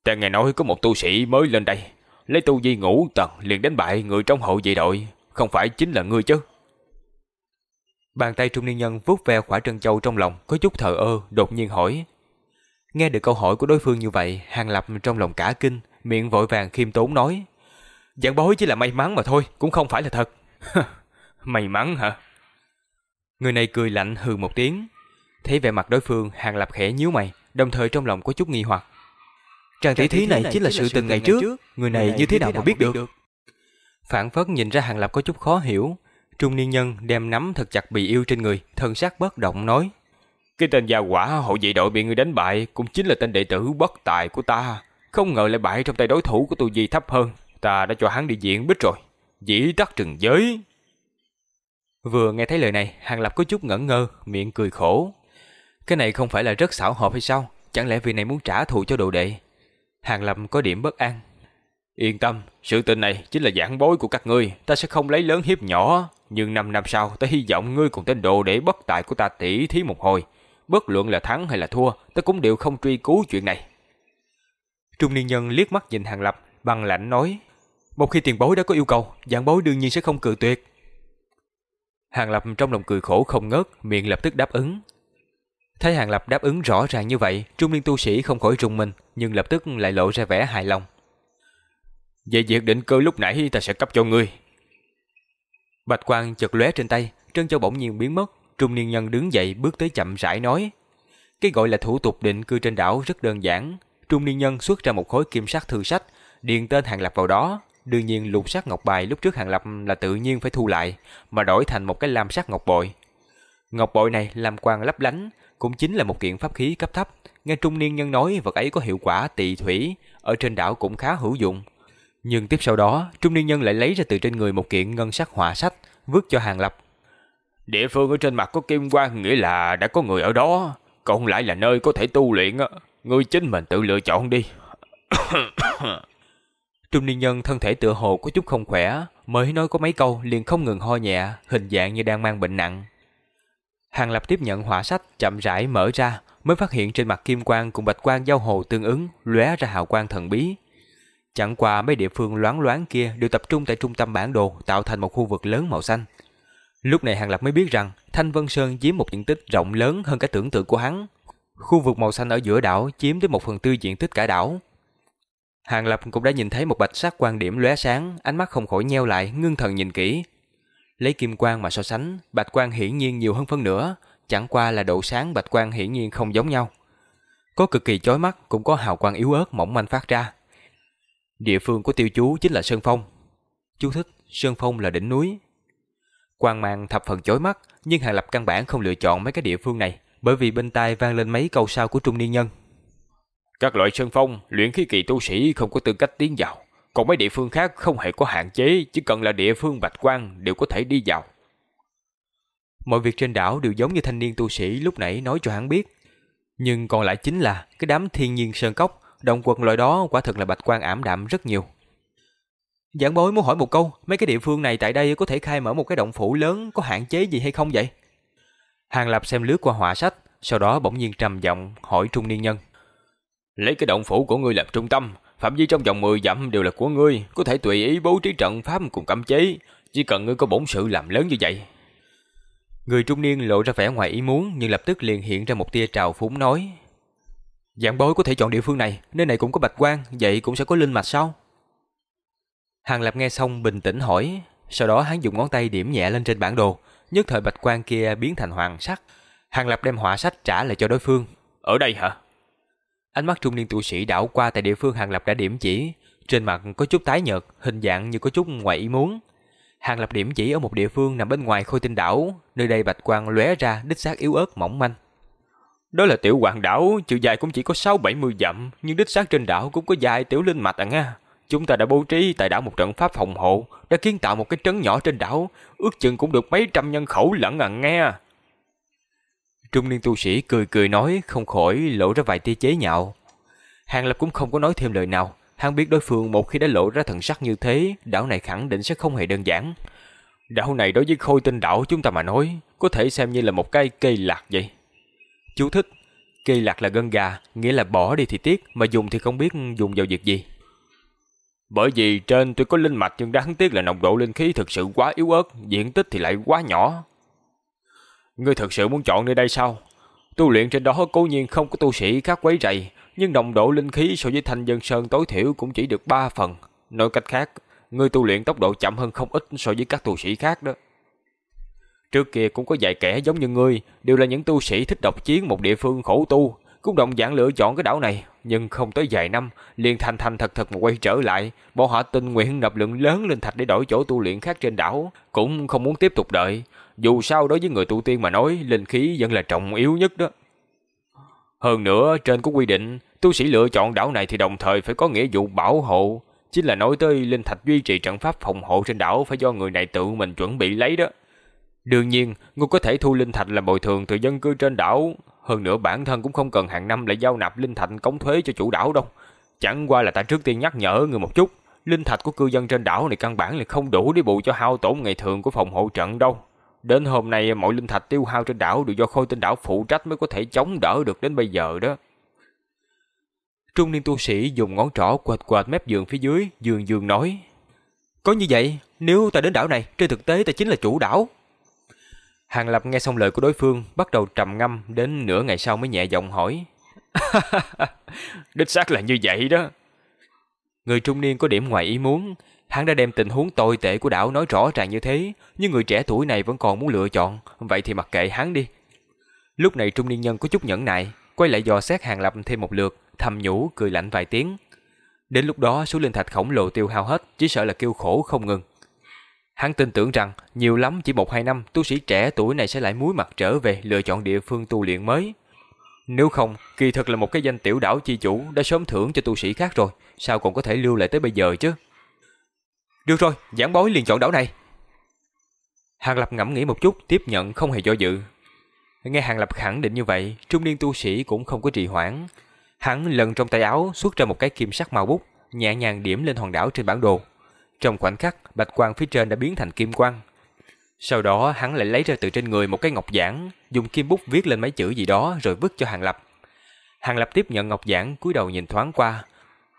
Ta nghe nói có một tu sĩ mới lên đây, lấy tu vi ngũ tầng liền đánh bại người trong hậu vệ đội, không phải chính là ngươi chứ? Bàn tay trung niên nhân vuốt ve khỏa trân châu trong lòng, có chút thờ ơ, đột nhiên hỏi. Nghe được câu hỏi của đối phương như vậy, Hàng Lập trong lòng cả kinh, miệng vội vàng khiêm tốn nói. Giảng bối chỉ là may mắn mà thôi, cũng không phải là thật. [laughs] may mắn hả? Người này cười lạnh hừ một tiếng. Thấy vẻ mặt đối phương, Hàng Lập khẽ nhíu mày, đồng thời trong lòng có chút nghi hoặc. Tràng tỷ thí này, chính là sự tình ngày trước, người này, như thế nào mà biết được? được? Phản phất nhìn ra Hàng Lập có chút khó hiểu. Trung niên nhân đem nắm thật chặt bị yêu trên người, thân xác bất động nói. Cái tên gia quả hậu vệ đội bị người đánh bại cũng chính là tên đệ tử bất tài của ta. Không ngờ lại bại trong tay đối thủ của tôi gì thấp hơn. Ta đã cho hắn đi diện bích rồi. Dĩ tắc trừng giới. Vừa nghe thấy lời này, Hàng Lập có chút ngẩn ngơ, miệng cười khổ. Cái này không phải là rất xảo hợp hay sao? Chẳng lẽ vì này muốn trả thù cho đồ đệ? Hàng Lập có điểm bất an. Yên tâm, sự tình này chính là giảng bối của các ngươi, ta sẽ không lấy lớn hiếp nhỏ. Nhưng năm năm sau, ta hy vọng ngươi cùng tên đồ để bất tài của ta tỉ thí một hồi bất luận là thắng hay là thua, ta cũng đều không truy cứu chuyện này. Trung niên nhân liếc mắt nhìn Hàng Lập, bằng lạnh nói, một khi tiền bối đã có yêu cầu, dạng bối đương nhiên sẽ không cự tuyệt. Hàng Lập trong lòng cười khổ không ngớt, miệng lập tức đáp ứng. Thấy Hàng Lập đáp ứng rõ ràng như vậy, trung niên tu sĩ không khỏi rung mình, nhưng lập tức lại lộ ra vẻ hài lòng. Về việc định cơ lúc nãy ta sẽ cấp cho ngươi. Bạch quang chợt lóe trên tay, Trân Châu bỗng nhiên biến mất, Trung niên nhân đứng dậy bước tới chậm rãi nói. Cái gọi là thủ tục định cư trên đảo rất đơn giản. Trung niên nhân xuất ra một khối kim sắc thư sách, điền tên Hàng Lập vào đó. Đương nhiên lục sắc ngọc bài lúc trước Hàng Lập là tự nhiên phải thu lại, mà đổi thành một cái lam sắc ngọc bội. Ngọc bội này làm quang lấp lánh, cũng chính là một kiện pháp khí cấp thấp. Nghe trung niên nhân nói vật ấy có hiệu quả tỵ thủy, ở trên đảo cũng khá hữu dụng. Nhưng tiếp sau đó, trung niên nhân lại lấy ra từ trên người một kiện ngân sắc họa sách, vứt cho Hàng Lập. Địa phương ở trên mặt có kim quang nghĩa là đã có người ở đó, còn lại là nơi có thể tu luyện. Ngươi chính mình tự lựa chọn đi. [coughs] Trung niên nhân thân thể tựa hồ có chút không khỏe, mới nói có mấy câu liền không ngừng ho nhẹ, hình dạng như đang mang bệnh nặng. Hàng Lập tiếp nhận họa sách, chậm rãi mở ra, mới phát hiện trên mặt kim quang cùng bạch quang giao hồ tương ứng, lóe ra hào quang thần bí. Chẳng qua mấy địa phương loáng loáng kia đều tập trung tại trung tâm bản đồ, tạo thành một khu vực lớn màu xanh. Lúc này Hàng Lập mới biết rằng Thanh Vân Sơn chiếm một diện tích rộng lớn hơn cả tưởng tượng của hắn. Khu vực màu xanh ở giữa đảo chiếm tới một phần tư diện tích cả đảo. Hàng Lập cũng đã nhìn thấy một bạch sắc quan điểm lóe sáng, ánh mắt không khỏi nheo lại, ngưng thần nhìn kỹ. Lấy kim quang mà so sánh, bạch quang hiển nhiên nhiều hơn phân nửa, chẳng qua là độ sáng bạch quang hiển nhiên không giống nhau. Có cực kỳ chói mắt, cũng có hào quang yếu ớt mỏng manh phát ra. Địa phương của tiêu chú chính là Sơn Phong. Chú thích, Sơn Phong là đỉnh núi. Quang mang thập phần chói mắt, nhưng Hàng Lập căn bản không lựa chọn mấy cái địa phương này, bởi vì bên tai vang lên mấy câu sau của trung niên nhân. Các loại sơn phong, luyện khí kỳ tu sĩ không có tư cách tiến vào. Còn mấy địa phương khác không hề có hạn chế, chỉ cần là địa phương bạch quan đều có thể đi vào. Mọi việc trên đảo đều giống như thanh niên tu sĩ lúc nãy nói cho hắn biết. Nhưng còn lại chính là cái đám thiên nhiên sơn cốc, động quật loại đó quả thật là bạch quan ảm đạm rất nhiều. Giảng bối muốn hỏi một câu, mấy cái địa phương này tại đây có thể khai mở một cái động phủ lớn có hạn chế gì hay không vậy? Hàng Lập xem lướt qua họa sách, sau đó bỗng nhiên trầm giọng hỏi trung niên nhân. Lấy cái động phủ của ngươi làm trung tâm, phạm vi trong vòng 10 dặm đều là của ngươi, có thể tùy ý bố trí trận pháp cùng cấm chế, chỉ cần ngươi có bổn sự làm lớn như vậy. Người trung niên lộ ra vẻ ngoài ý muốn nhưng lập tức liền hiện ra một tia trào phúng nói. Dạng bối có thể chọn địa phương này, nơi này cũng có bạch quan, vậy cũng sẽ có linh mạch sao? Hàng Lập nghe xong bình tĩnh hỏi, sau đó hắn dùng ngón tay điểm nhẹ lên trên bản đồ, nhất thời bạch quan kia biến thành hoàng sắc. Hàng Lập đem họa sách trả lại cho đối phương. Ở đây hả? Ánh mắt trung niên tu sĩ đảo qua tại địa phương Hàng Lập đã điểm chỉ, trên mặt có chút tái nhợt, hình dạng như có chút ngoài ý muốn. Hàng Lập điểm chỉ ở một địa phương nằm bên ngoài khôi tinh đảo, nơi đây bạch quang lóe ra đích xác yếu ớt mỏng manh. Đó là tiểu hoàng đảo, chiều dài cũng chỉ có 6-70 dặm, nhưng đích xác trên đảo cũng có dài tiểu linh mạch à nha. Chúng ta đã bố trí tại đảo một trận pháp phòng hộ, đã kiến tạo một cái trấn nhỏ trên đảo, ước chừng cũng được mấy trăm nhân khẩu lẫn à nghe. Trung niên tu sĩ cười cười nói, không khỏi lộ ra vài tia chế nhạo. Hàng Lập cũng không có nói thêm lời nào, hắn biết đối phương một khi đã lộ ra thần sắc như thế, đảo này khẳng định sẽ không hề đơn giản. Đảo này đối với khôi tinh đảo chúng ta mà nói, có thể xem như là một cái cây lạc vậy. Chú thích, cây lạc là gân gà, nghĩa là bỏ đi thì tiếc, mà dùng thì không biết dùng vào việc gì. Bởi vì trên tôi có linh mạch nhưng đáng tiếc là nồng độ linh khí thực sự quá yếu ớt, diện tích thì lại quá nhỏ. Ngươi thật sự muốn chọn nơi đây sao? Tu luyện trên đó cố nhiên không có tu sĩ khác quấy rầy, nhưng nồng độ linh khí so với thanh dân sơn tối thiểu cũng chỉ được 3 phần. Nói cách khác, ngươi tu luyện tốc độ chậm hơn không ít so với các tu sĩ khác đó. Trước kia cũng có vài kẻ giống như ngươi, đều là những tu sĩ thích độc chiến một địa phương khổ tu, cũng đồng dạng lựa chọn cái đảo này, nhưng không tới vài năm, liền thành thành thật thật mà quay trở lại, bọn họ tình nguyện nộp lượng lớn linh thạch để đổi chỗ tu luyện khác trên đảo, cũng không muốn tiếp tục đợi. Dù sao đối với người tu tiên mà nói, linh khí vẫn là trọng yếu nhất đó. Hơn nữa, trên có quy định, tu sĩ lựa chọn đảo này thì đồng thời phải có nghĩa vụ bảo hộ, chính là nói tới linh thạch duy trì trận pháp phòng hộ trên đảo phải do người này tự mình chuẩn bị lấy đó. Đương nhiên, ngươi có thể thu linh thạch làm bồi thường từ dân cư trên đảo, hơn nữa bản thân cũng không cần hàng năm lại giao nạp linh thạch cống thuế cho chủ đảo đâu. Chẳng qua là ta trước tiên nhắc nhở người một chút, linh thạch của cư dân trên đảo này căn bản là không đủ để bù cho hao tổn ngày thường của phòng hộ trận đâu. Đến hôm nay mọi linh thạch tiêu hao trên đảo đều do khôi tinh đảo phụ trách mới có thể chống đỡ được đến bây giờ đó. Trung niên tu sĩ dùng ngón trỏ quệt quệt mép giường phía dưới, giường giường nói. Có như vậy, nếu ta đến đảo này, trên thực tế ta chính là chủ đảo. Hàng Lập nghe xong lời của đối phương, bắt đầu trầm ngâm, đến nửa ngày sau mới nhẹ giọng hỏi. [laughs] Đích xác là như vậy đó. Người trung niên có điểm ngoài ý muốn, hắn đã đem tình huống tồi tệ của đảo nói rõ ràng như thế, nhưng người trẻ tuổi này vẫn còn muốn lựa chọn, vậy thì mặc kệ hắn đi. Lúc này trung niên nhân có chút nhẫn nại, quay lại dò xét Hàng Lập thêm một lượt, thầm nhủ cười lạnh vài tiếng. Đến lúc đó số linh thạch khổng lồ tiêu hao hết, chỉ sợ là kêu khổ không ngừng. Hắn tin tưởng rằng nhiều lắm chỉ một hai năm tu sĩ trẻ tuổi này sẽ lại muối mặt trở về lựa chọn địa phương tu luyện mới. Nếu không, kỳ thực là một cái danh tiểu đảo chi chủ đã sớm thưởng cho tu sĩ khác rồi, sao còn có thể lưu lại tới bây giờ chứ? Được rồi, giảng bối liền chọn đảo này. Hàng Lập ngẫm nghĩ một chút, tiếp nhận không hề do dự. Nghe Hàng Lập khẳng định như vậy, trung niên tu sĩ cũng không có trì hoãn. Hắn lần trong tay áo xuất ra một cái kim sắc màu bút, nhẹ nhàng điểm lên hòn đảo trên bản đồ. Trong khoảnh khắc, bạch quang phía trên đã biến thành kim quang. Sau đó hắn lại lấy ra từ trên người một cái ngọc giản, dùng kim bút viết lên mấy chữ gì đó rồi vứt cho Hàng Lập. Hàng Lập tiếp nhận ngọc giản, cúi đầu nhìn thoáng qua.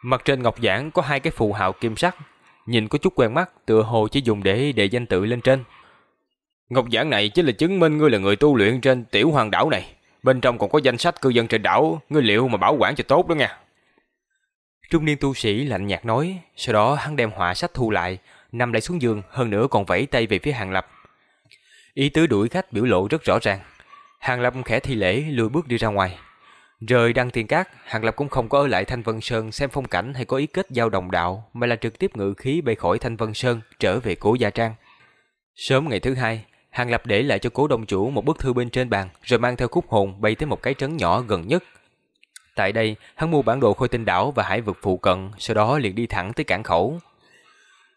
Mặt trên ngọc giản có hai cái phù hào kim sắc, nhìn có chút quen mắt, tựa hồ chỉ dùng để đề danh tự lên trên. Ngọc giản này chính là chứng minh ngươi là người tu luyện trên tiểu hoàng đảo này. Bên trong còn có danh sách cư dân trên đảo, ngươi liệu mà bảo quản cho tốt đó nha. Trung niên tu sĩ lạnh nhạt nói, sau đó hắn đem họa sách thu lại, nằm lại xuống giường, hơn nữa còn vẫy tay về phía Hàng Lập. Ý tứ đuổi khách biểu lộ rất rõ ràng. Hàng Lập khẽ thi lễ lùi bước đi ra ngoài. Rời đăng tiền cát, Hàng Lập cũng không có ở lại Thanh Vân Sơn xem phong cảnh hay có ý kết giao đồng đạo, mà là trực tiếp ngự khí bay khỏi Thanh Vân Sơn trở về cố gia trang. Sớm ngày thứ hai, Hàng Lập để lại cho cố đông chủ một bức thư bên trên bàn, rồi mang theo khúc hồn bay tới một cái trấn nhỏ gần nhất. Tại đây, hắn mua bản đồ khôi tinh đảo và hải vực phụ cận, sau đó liền đi thẳng tới cảng khẩu.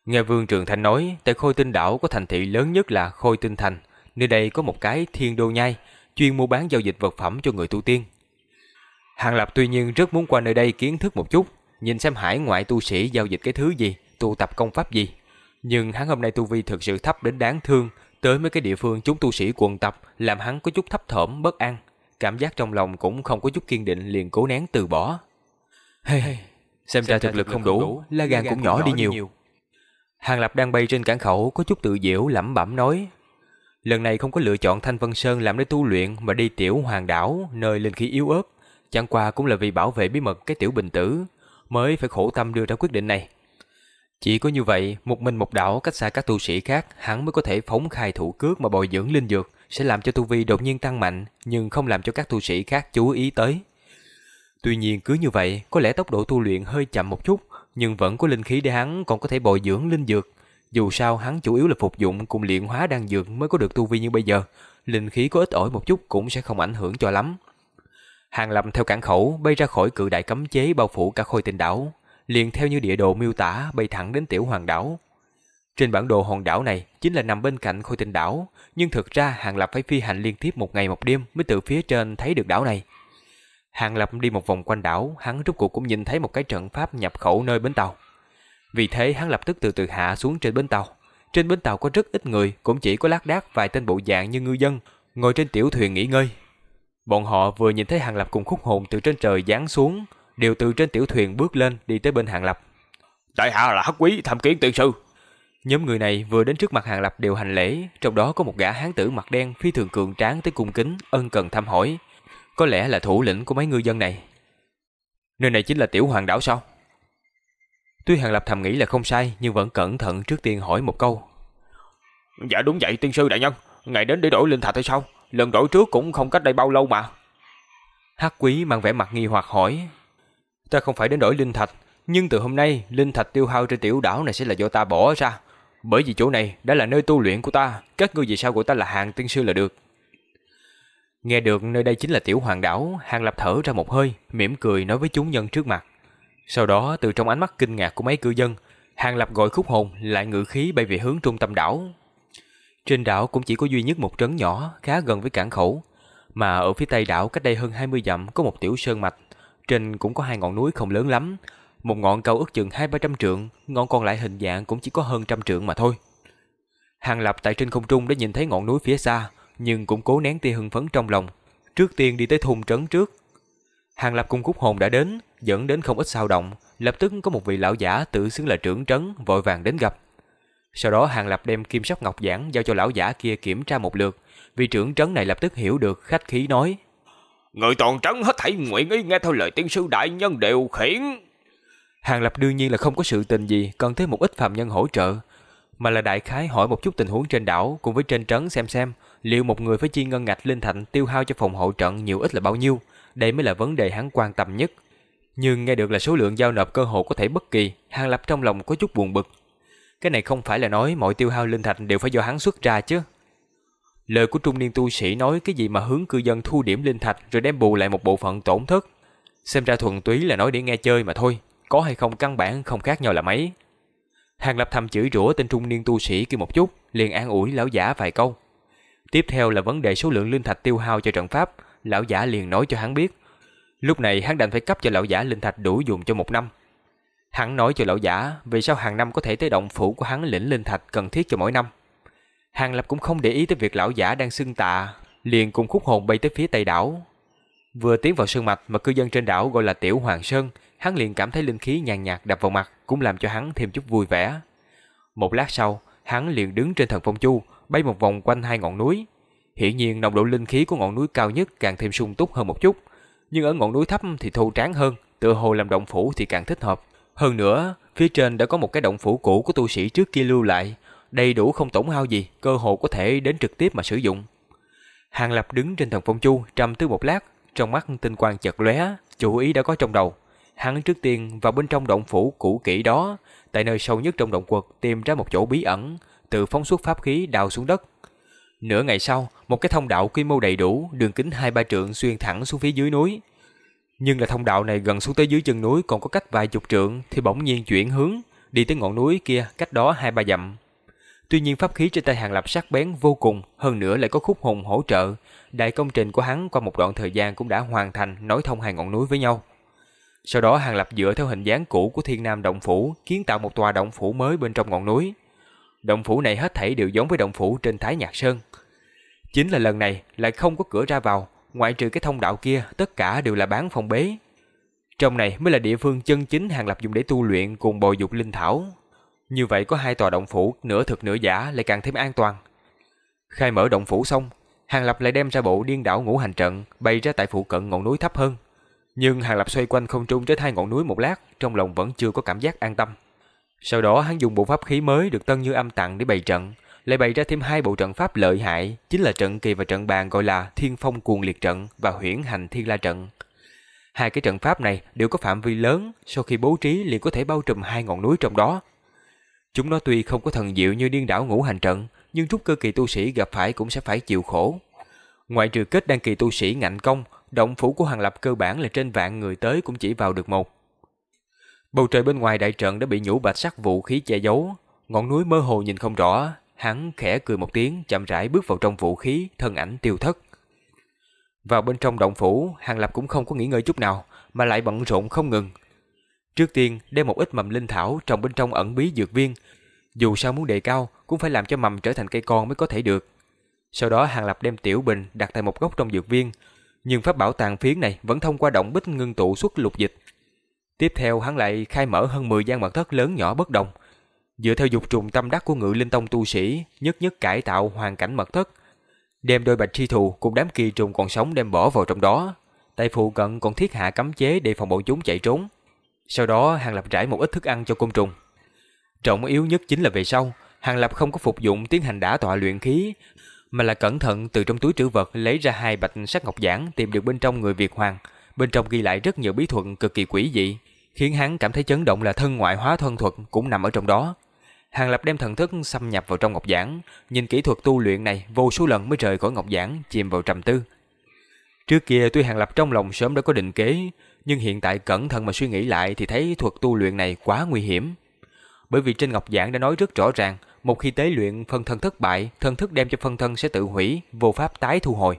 Nghe Vương Trường Thanh nói, tại khôi tinh đảo có thành thị lớn nhất là khôi tinh thành, nơi đây có một cái thiên đô nhai, chuyên mua bán giao dịch vật phẩm cho người tu tiên. Hàng Lập tuy nhiên rất muốn qua nơi đây kiến thức một chút, nhìn xem hải ngoại tu sĩ giao dịch cái thứ gì, tu tập công pháp gì. Nhưng hắn hôm nay tu vi thực sự thấp đến đáng thương, tới mấy cái địa phương chúng tu sĩ quần tập làm hắn có chút thấp thỏm bất an, cảm giác trong lòng cũng không có chút kiên định liền cố nén từ bỏ. Hey, hey xem, ra thực lực không đủ, la gan cũng nhỏ đi nhiều. Hàng Lập đang bay trên cảng khẩu có chút tự diễu lẩm bẩm nói. Lần này không có lựa chọn Thanh Vân Sơn làm nơi tu luyện mà đi tiểu hoàng đảo nơi linh khí yếu ớt. Chẳng qua cũng là vì bảo vệ bí mật cái tiểu bình tử mới phải khổ tâm đưa ra quyết định này. Chỉ có như vậy, một mình một đảo cách xa các tu sĩ khác, hắn mới có thể phóng khai thủ cước mà bồi dưỡng linh dược, sẽ làm cho tu vi đột nhiên tăng mạnh, nhưng không làm cho các tu sĩ khác chú ý tới. Tuy nhiên cứ như vậy, có lẽ tốc độ tu luyện hơi chậm một chút, nhưng vẫn có linh khí để hắn còn có thể bồi dưỡng linh dược. Dù sao hắn chủ yếu là phục dụng cùng luyện hóa đan dược mới có được tu vi như bây giờ, linh khí có ít ỏi một chút cũng sẽ không ảnh hưởng cho lắm. Hàng lầm theo cảng khẩu bay ra khỏi cự đại cấm chế bao phủ cả khôi tinh đảo, liền theo như địa đồ miêu tả bay thẳng đến tiểu hoàng đảo. Trên bản đồ hòn đảo này chính là nằm bên cạnh khôi tinh đảo, nhưng thực ra Hàng Lập phải phi hành liên tiếp một ngày một đêm mới từ phía trên thấy được đảo này. Hàng Lập đi một vòng quanh đảo, hắn rốt cuộc cũng nhìn thấy một cái trận pháp nhập khẩu nơi bến tàu. Vì thế hắn lập tức từ từ hạ xuống trên bến tàu. Trên bến tàu có rất ít người, cũng chỉ có lác đác vài tên bộ dạng như ngư dân, ngồi trên tiểu thuyền nghỉ ngơi. Bọn họ vừa nhìn thấy Hàng Lập cùng khúc hồn từ trên trời giáng xuống, đều từ trên tiểu thuyền bước lên đi tới bên Hàng Lập. Đại hạ là hắc quý tham kiến tiền sư. Nhóm người này vừa đến trước mặt Hàng Lập đều hành lễ, trong đó có một gã hán tử mặt đen phi thường cường tráng tới cung kính, ân cần thăm hỏi. Có lẽ là thủ lĩnh của mấy ngư dân này. Nơi này chính là tiểu hoàng đảo sao? Tuy Hàng Lập thầm nghĩ là không sai, nhưng vẫn cẩn thận trước tiên hỏi một câu. Dạ đúng vậy tiên sư đại nhân, ngày đến để đổi linh thạch hay sao? Lần đổi trước cũng không cách đây bao lâu mà. Hắc quý mang vẻ mặt nghi hoặc hỏi. Ta không phải đến đổi linh thạch, nhưng từ hôm nay linh thạch tiêu hao trên tiểu đảo này sẽ là do ta bỏ ra. Bởi vì chỗ này đã là nơi tu luyện của ta, các ngươi vì sao của ta là hàng tiên sư là được. Nghe được nơi đây chính là tiểu hoàng đảo, hàng lập thở ra một hơi, mỉm cười nói với chúng nhân trước mặt. Sau đó từ trong ánh mắt kinh ngạc của mấy cư dân, hàng lập gọi khúc hồn lại ngự khí bay về hướng trung tâm đảo. Trên đảo cũng chỉ có duy nhất một trấn nhỏ khá gần với cảng khẩu, mà ở phía tây đảo cách đây hơn 20 dặm có một tiểu sơn mạch, trên cũng có hai ngọn núi không lớn lắm, một ngọn cao ước chừng hai ba trăm trượng, ngọn còn lại hình dạng cũng chỉ có hơn trăm trượng mà thôi. Hàng Lập tại trên không trung đã nhìn thấy ngọn núi phía xa, nhưng cũng cố nén tia hưng phấn trong lòng. Trước tiên đi tới thùng trấn trước. Hàng Lập cùng Cúc Hồn đã đến, dẫn đến không ít sao động, lập tức có một vị lão giả tự xưng là trưởng trấn vội vàng đến gặp. Sau đó Hàng Lập đem kim sắc ngọc giản giao cho lão giả kia kiểm tra một lượt, vị trưởng trấn này lập tức hiểu được khách khí nói. Người toàn trấn hết thảy nguyện ý nghe theo lời tiên sư đại nhân đều khiển. Hàng Lập đương nhiên là không có sự tình gì, cần tới một ít phạm nhân hỗ trợ, mà là đại khái hỏi một chút tình huống trên đảo cùng với trên trấn xem xem liệu một người phải chi ngân ngạch linh thạch tiêu hao cho phòng hộ trận nhiều ít là bao nhiêu, đây mới là vấn đề hắn quan tâm nhất. Nhưng nghe được là số lượng giao nộp cơ hội có thể bất kỳ, Hàng Lập trong lòng có chút buồn bực. Cái này không phải là nói mọi tiêu hao linh thạch đều phải do hắn xuất ra chứ. Lời của trung niên tu sĩ nói cái gì mà hướng cư dân thu điểm linh thạch rồi đem bù lại một bộ phận tổn thất. Xem ra thuần túy là nói để nghe chơi mà thôi, có hay không căn bản không khác nhau là mấy. Hàng Lập thầm chửi rủa tên trung niên tu sĩ kia một chút, liền an ủi lão giả vài câu. Tiếp theo là vấn đề số lượng linh thạch tiêu hao cho trận pháp, lão giả liền nói cho hắn biết. Lúc này hắn đành phải cấp cho lão giả linh thạch đủ dùng cho một năm. Hắn nói cho lão giả vì sao hàng năm có thể tới động phủ của hắn lĩnh linh thạch cần thiết cho mỗi năm. Hàng Lập cũng không để ý tới việc lão giả đang xưng tạ, liền cùng khúc hồn bay tới phía tây đảo. Vừa tiến vào sơn mạch mà cư dân trên đảo gọi là Tiểu Hoàng Sơn, hắn liền cảm thấy linh khí nhàn nhạt đập vào mặt, cũng làm cho hắn thêm chút vui vẻ. Một lát sau, hắn liền đứng trên thần phong chu, bay một vòng quanh hai ngọn núi. Hiển nhiên nồng độ linh khí của ngọn núi cao nhất càng thêm sung túc hơn một chút, nhưng ở ngọn núi thấp thì thô tráng hơn, tựa hồ làm động phủ thì càng thích hợp. Hơn nữa, phía trên đã có một cái động phủ cũ của tu sĩ trước kia lưu lại, đầy đủ không tổn hao gì, cơ hội có thể đến trực tiếp mà sử dụng. Hàng Lập đứng trên thần phong chu, trầm tư một lát, trong mắt tinh quang chợt lóe, chủ ý đã có trong đầu. Hắn trước tiên vào bên trong động phủ cũ kỹ đó, tại nơi sâu nhất trong động quật tìm ra một chỗ bí ẩn, tự phóng xuất pháp khí đào xuống đất. Nửa ngày sau, một cái thông đạo quy mô đầy đủ, đường kính hai ba trượng xuyên thẳng xuống phía dưới núi. Nhưng là thông đạo này gần xuống tới dưới chân núi còn có cách vài chục trượng thì bỗng nhiên chuyển hướng, đi tới ngọn núi kia cách đó hai ba dặm. Tuy nhiên pháp khí trên tay Hàng Lập sắc bén vô cùng, hơn nữa lại có khúc hồn hỗ trợ. Đại công trình của hắn qua một đoạn thời gian cũng đã hoàn thành nối thông hai ngọn núi với nhau. Sau đó Hàng Lập dựa theo hình dáng cũ của Thiên Nam Động Phủ kiến tạo một tòa động phủ mới bên trong ngọn núi. Động phủ này hết thảy đều giống với động phủ trên Thái Nhạc Sơn. Chính là lần này lại không có cửa ra vào, ngoại trừ cái thông đạo kia tất cả đều là bán phòng bế. Trong này mới là địa phương chân chính Hàng Lập dùng để tu luyện cùng bồi dục linh thảo. Như vậy có hai tòa động phủ nửa thực nửa giả lại càng thêm an toàn. Khai mở động phủ xong, Hàng Lập lại đem ra bộ điên đảo ngũ hành trận bày ra tại phụ cận ngọn núi thấp hơn. Nhưng Hàng Lập xoay quanh không trung tới hai ngọn núi một lát, trong lòng vẫn chưa có cảm giác an tâm. Sau đó hắn dùng bộ pháp khí mới được Tân Như Âm tặng để bày trận, lại bày ra thêm hai bộ trận pháp lợi hại, chính là trận kỳ và trận bàn gọi là Thiên Phong Cuồng Liệt trận và Huyễn Hành Thiên La trận. Hai cái trận pháp này đều có phạm vi lớn, sau khi bố trí liền có thể bao trùm hai ngọn núi trong đó. Chúng nó tuy không có thần diệu như điên đảo ngũ hành trận, nhưng trúc cơ kỳ tu sĩ gặp phải cũng sẽ phải chịu khổ. Ngoại trừ kết đăng kỳ tu sĩ ngạnh công, động phủ của Hàng Lập cơ bản là trên vạn người tới cũng chỉ vào được một. Bầu trời bên ngoài đại trận đã bị nhũ bạch sắc vũ khí che giấu, ngọn núi mơ hồ nhìn không rõ, hắn khẽ cười một tiếng, chậm rãi bước vào trong vũ khí, thân ảnh tiêu thất. Vào bên trong động phủ, Hàng Lập cũng không có nghỉ ngơi chút nào, mà lại bận rộn không ngừng. Trước tiên, đem một ít mầm linh thảo trồng bên trong ẩn bí dược viên. Dù sao muốn đề cao, cũng phải làm cho mầm trở thành cây con mới có thể được. Sau đó Hàng Lập đem tiểu bình đặt tại một góc trong dược viên, nhưng pháp bảo tàn phiến này vẫn thông qua động bích ngưng tụ xuất lục dịch. Tiếp theo hắn lại khai mở hơn 10 gian mật thất lớn nhỏ bất đồng. Dựa theo dục trùng tâm đắc của ngự linh tông tu sĩ, nhất nhất cải tạo hoàn cảnh mật thất. Đem đôi bạch tri thù cùng đám kỳ trùng còn sống đem bỏ vào trong đó. Tại phụ cận còn thiết hạ cấm chế để phòng bọn chúng chạy trốn. Sau đó Hàng Lập trải một ít thức ăn cho côn trùng. Trọng yếu nhất chính là về sau, Hàng Lập không có phục dụng tiến hành đả tọa luyện khí, mà là cẩn thận từ trong túi trữ vật lấy ra hai bạch sắc ngọc giản tìm được bên trong người Việt Hoàng. Bên trong ghi lại rất nhiều bí thuật cực kỳ quỷ dị, khiến hắn cảm thấy chấn động là thân ngoại hóa thân thuật cũng nằm ở trong đó. Hàng Lập đem thần thức xâm nhập vào trong ngọc giản, nhìn kỹ thuật tu luyện này vô số lần mới rời khỏi ngọc giản, chìm vào trầm tư. Trước kia tuy Hàng Lập trong lòng sớm đã có định kế, nhưng hiện tại cẩn thận mà suy nghĩ lại thì thấy thuật tu luyện này quá nguy hiểm. Bởi vì trên ngọc giản đã nói rất rõ ràng, một khi tế luyện phân thân thất bại, thân thức đem cho phân thân sẽ tự hủy, vô pháp tái thu hồi.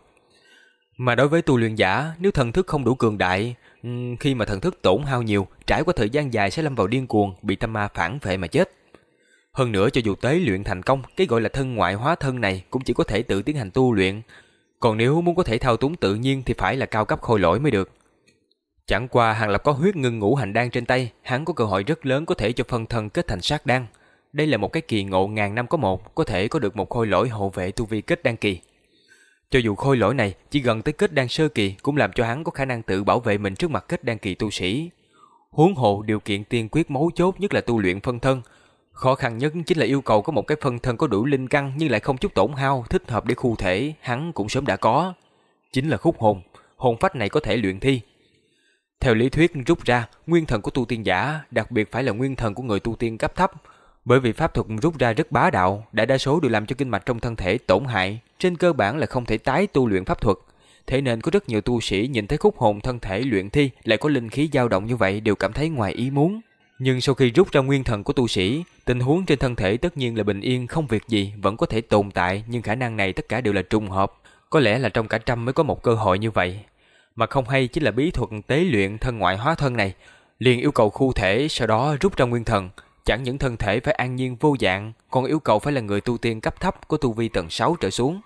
Mà đối với tu luyện giả, nếu thần thức không đủ cường đại, ừ, khi mà thần thức tổn hao nhiều, trải qua thời gian dài sẽ lâm vào điên cuồng, bị tâm ma phản phệ mà chết. Hơn nữa cho dù tế luyện thành công, cái gọi là thân ngoại hóa thân này cũng chỉ có thể tự tiến hành tu luyện. Còn nếu muốn có thể thao túng tự nhiên thì phải là cao cấp khôi lỗi mới được. Chẳng qua Hàng Lập có huyết ngưng ngũ hành đan trên tay, hắn có cơ hội rất lớn có thể cho phân thân kết thành sát đan. Đây là một cái kỳ ngộ ngàn năm có một, có thể có được một khôi lỗi hộ vệ tu vi kết đan kỳ. Cho dù khôi lỗi này chỉ gần tới kết đan sơ kỳ cũng làm cho hắn có khả năng tự bảo vệ mình trước mặt kết đan kỳ tu sĩ. Huống hộ điều kiện tiên quyết mấu chốt nhất là tu luyện phân thân. Khó khăn nhất chính là yêu cầu có một cái phân thân có đủ linh căn nhưng lại không chút tổn hao, thích hợp để khu thể, hắn cũng sớm đã có. Chính là khúc hồn, hồn phách này có thể luyện thi, theo lý thuyết rút ra, nguyên thần của tu tiên giả, đặc biệt phải là nguyên thần của người tu tiên cấp thấp, bởi vì pháp thuật rút ra rất bá đạo, đại đa số đều làm cho kinh mạch trong thân thể tổn hại, trên cơ bản là không thể tái tu luyện pháp thuật. Thế nên có rất nhiều tu sĩ nhìn thấy khúc hồn thân thể luyện thi lại có linh khí dao động như vậy đều cảm thấy ngoài ý muốn. Nhưng sau khi rút ra nguyên thần của tu sĩ, tình huống trên thân thể tất nhiên là bình yên không việc gì, vẫn có thể tồn tại, nhưng khả năng này tất cả đều là trùng hợp. Có lẽ là trong cả trăm mới có một cơ hội như vậy. Mà không hay chính là bí thuật tế luyện thân ngoại hóa thân này, liền yêu cầu khu thể sau đó rút ra nguyên thần, chẳng những thân thể phải an nhiên vô dạng, còn yêu cầu phải là người tu tiên cấp thấp có tu vi tầng 6 trở xuống.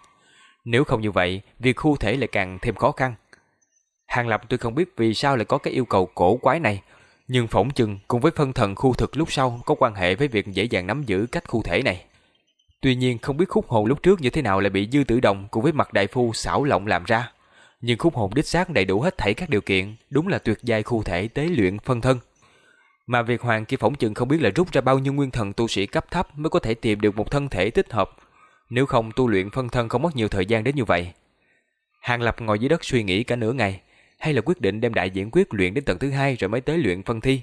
Nếu không như vậy, việc khu thể lại càng thêm khó khăn. Hàng Lập tôi không biết vì sao lại có cái yêu cầu cổ quái này, nhưng phỏng chừng cùng với phân thần khu thực lúc sau có quan hệ với việc dễ dàng nắm giữ cách khu thể này. Tuy nhiên không biết khúc hồn lúc trước như thế nào lại bị dư tử đồng cùng với mặt đại phu xảo lộng làm ra. Nhưng khúc hồn đích xác đầy đủ hết thảy các điều kiện, đúng là tuyệt giai khu thể tế luyện phân thân. Mà việc hoàng kia phỏng chừng không biết là rút ra bao nhiêu nguyên thần tu sĩ cấp thấp mới có thể tìm được một thân thể thích hợp. Nếu không tu luyện phân thân không mất nhiều thời gian đến như vậy. Hàng Lập ngồi dưới đất suy nghĩ cả nửa ngày, hay là quyết định đem đại diễn quyết luyện đến tầng thứ hai rồi mới tới luyện phân thi.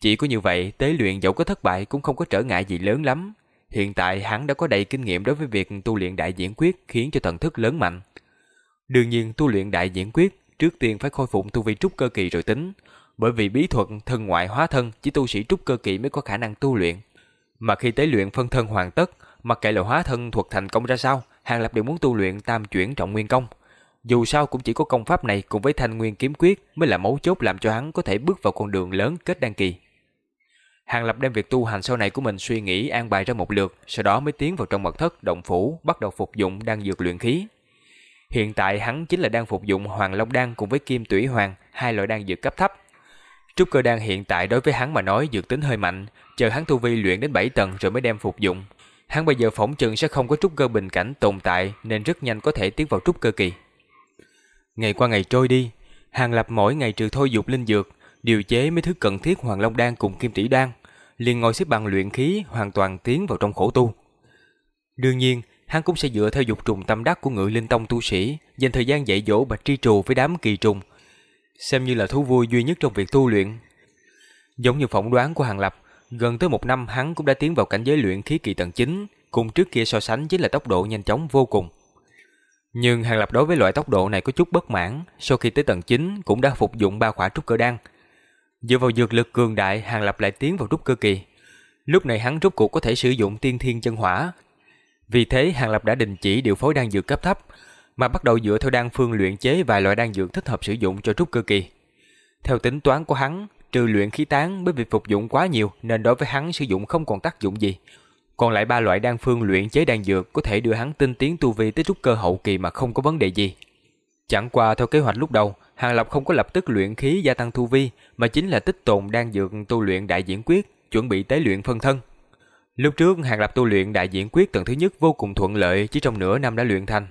Chỉ có như vậy, tế luyện dẫu có thất bại cũng không có trở ngại gì lớn lắm. Hiện tại hắn đã có đầy kinh nghiệm đối với việc tu luyện đại diễn quyết khiến cho thần thức lớn mạnh. Đương nhiên tu luyện đại diễn quyết trước tiên phải khôi phục tu vi trúc cơ kỳ rồi tính, bởi vì bí thuật thân ngoại hóa thân chỉ tu sĩ trúc cơ kỳ mới có khả năng tu luyện. Mà khi tế luyện phân thân hoàn tất, mặc kệ là hóa thân thuật thành công ra sao, Hàng Lập đều muốn tu luyện tam chuyển trọng nguyên công. Dù sao cũng chỉ có công pháp này cùng với thanh nguyên kiếm quyết mới là mấu chốt làm cho hắn có thể bước vào con đường lớn kết đăng kỳ. Hàng Lập đem việc tu hành sau này của mình suy nghĩ an bài ra một lượt, sau đó mới tiến vào trong mật thất động phủ, bắt đầu phục dụng đang dược luyện khí. Hiện tại hắn chính là đang phục dụng Hoàng Long đan cùng với Kim Tủy Hoàng, hai loại đan dược cấp thấp. Trúc cơ đan hiện tại đối với hắn mà nói dược tính hơi mạnh, chờ hắn tu vi luyện đến 7 tầng rồi mới đem phục dụng. Hắn bây giờ phỏng chừng sẽ không có trúc cơ bình cảnh tồn tại nên rất nhanh có thể tiến vào trúc cơ kỳ. Ngày qua ngày trôi đi, Hàng Lập mỗi ngày trừ thôi dục linh dược, điều chế mấy thứ cần thiết Hoàng Long đan cùng Kim Tỷ đan, liền ngồi xếp bằng luyện khí hoàn toàn tiến vào trong khổ tu. Đương nhiên, hắn cũng sẽ dựa theo dục trùng tâm đắc của ngự linh tông tu sĩ, dành thời gian dạy dỗ bạch tri trù với đám kỳ trùng, xem như là thú vui duy nhất trong việc tu luyện. Giống như phỏng đoán của Hàng Lập, gần tới một năm hắn cũng đã tiến vào cảnh giới luyện khí kỳ tầng 9, cùng trước kia so sánh chính là tốc độ nhanh chóng vô cùng. Nhưng Hàng Lập đối với loại tốc độ này có chút bất mãn, sau khi tới tầng 9 cũng đã phục dụng ba khỏa trúc cơ đan. Dựa vào dược lực cường đại, Hàng Lập lại tiến vào trúc cơ kỳ. Lúc này hắn rút cuộc có thể sử dụng tiên thiên chân hỏa. Vì thế Hàng Lập đã đình chỉ điều phối đan dược cấp thấp, mà bắt đầu dựa theo đan phương luyện chế vài loại đan dược thích hợp sử dụng cho trúc cơ kỳ. Theo tính toán của hắn, trừ luyện khí tán bởi vì phục dụng quá nhiều nên đối với hắn sử dụng không còn tác dụng gì, còn lại ba loại đan phương luyện chế đan dược có thể đưa hắn tinh tiến tu vi tới trúc cơ hậu kỳ mà không có vấn đề gì. Chẳng qua theo kế hoạch lúc đầu, Hàng Lập không có lập tức luyện khí gia tăng tu vi, mà chính là tích tồn đan dược tu luyện đại diễn quyết, chuẩn bị tế luyện phân thân. Lúc trước Hàng Lập tu luyện đại diễn quyết tầng thứ nhất vô cùng thuận lợi, chỉ trong nửa năm đã luyện thành.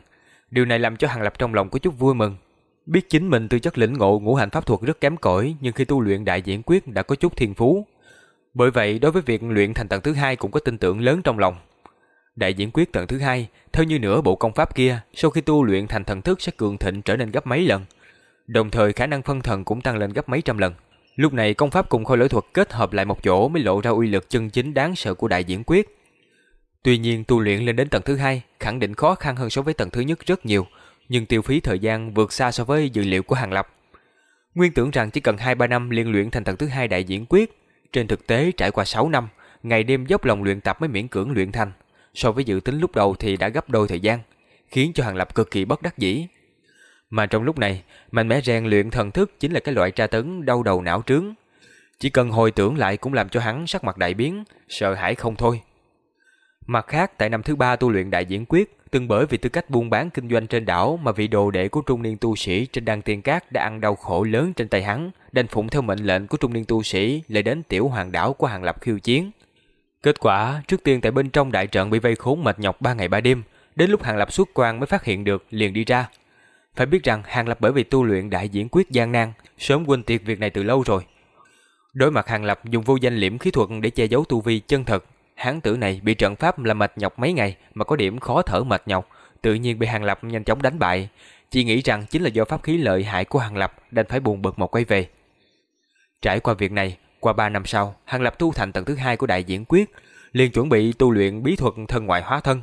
Điều này làm cho Hàng Lập trong lòng có chút vui mừng. Biết chính mình tư chất lĩnh ngộ ngũ hành pháp thuật rất kém cỏi, nhưng khi tu luyện đại diễn quyết đã có chút thiên phú, bởi vậy đối với việc luyện thành tầng thứ hai cũng có tin tưởng lớn trong lòng. Đại diễn quyết tầng thứ hai, theo như nửa bộ công pháp kia, sau khi tu luyện thành thần thức sẽ cường thịnh trở nên gấp mấy lần. Đồng thời khả năng phân thần cũng tăng lên gấp mấy trăm lần. Lúc này công pháp cùng khôi lỗi thuật kết hợp lại một chỗ mới lộ ra uy lực chân chính đáng sợ của đại diễn quyết. Tuy nhiên tu luyện lên đến tầng thứ hai khẳng định khó khăn hơn so với tầng thứ nhất rất nhiều, nhưng tiêu phí thời gian vượt xa so với dự liệu của Hàng Lập. Nguyên tưởng rằng chỉ cần 2-3 năm liên luyện thành tầng thứ hai đại diễn quyết, trên thực tế trải qua 6 năm, ngày đêm dốc lòng luyện tập mới miễn cưỡng luyện thành. So với dự tính lúc đầu thì đã gấp đôi thời gian, khiến cho Hàng Lập cực kỳ bất đắc dĩ. Mà trong lúc này, mạnh mẽ rèn luyện thần thức chính là cái loại tra tấn đau đầu não trướng. Chỉ cần hồi tưởng lại cũng làm cho hắn sắc mặt đại biến, sợ hãi không thôi. Mặt khác, tại năm thứ ba tu luyện đại diễn quyết, từng bởi vì tư cách buôn bán kinh doanh trên đảo mà vị đồ đệ của trung niên tu sĩ trên đăng tiên cát đã ăn đau khổ lớn trên tay hắn, đành phụng theo mệnh lệnh của trung niên tu sĩ lại đến tiểu hoàng đảo của hàng lập khiêu chiến. Kết quả, trước tiên tại bên trong đại trận bị vây khốn mệt nhọc ba ngày ba đêm, đến lúc hàng lập xuất quan mới phát hiện được liền đi ra. Phải biết rằng hàng lập bởi vì tu luyện đại diễn quyết gian nan, sớm quên tiệt việc này từ lâu rồi. Đối mặt hàng lập dùng vô danh liễm khí thuật để che giấu tu vi chân thật, hán tử này bị trận pháp làm mệt nhọc mấy ngày mà có điểm khó thở mệt nhọc, tự nhiên bị Hàng Lập nhanh chóng đánh bại. Chỉ nghĩ rằng chính là do pháp khí lợi hại của Hàng Lập đành phải buồn bực một quay về. Trải qua việc này, qua 3 năm sau, Hàng Lập tu thành tầng thứ hai của đại diễn quyết, liền chuẩn bị tu luyện bí thuật thân ngoại hóa thân.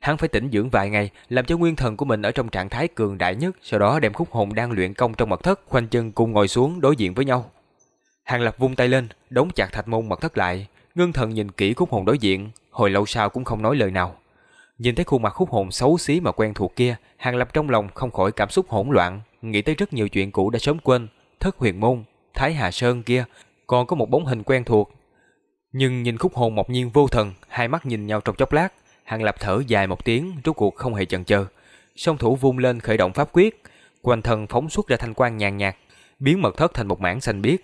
Hắn phải tĩnh dưỡng vài ngày, làm cho nguyên thần của mình ở trong trạng thái cường đại nhất, sau đó đem khúc hồn đang luyện công trong mật thất, khoanh chân cùng ngồi xuống đối diện với nhau. Hàng Lập vung tay lên, đóng chặt thạch môn mật thất lại, ngưng thần nhìn kỹ khúc hồn đối diện, hồi lâu sau cũng không nói lời nào. Nhìn thấy khuôn mặt khúc hồn xấu xí mà quen thuộc kia, Hàng Lập trong lòng không khỏi cảm xúc hỗn loạn, nghĩ tới rất nhiều chuyện cũ đã sớm quên, thất huyền môn, Thái Hà Sơn kia, còn có một bóng hình quen thuộc. Nhưng nhìn khúc hồn mộc nhiên vô thần, hai mắt nhìn nhau trong chốc lát, Hàng Lập thở dài một tiếng, rốt cuộc không hề chần chờ. Song thủ vung lên khởi động pháp quyết, quanh thân phóng xuất ra thanh quang nhàn nhạt, biến mật thất thành một mảng xanh biếc.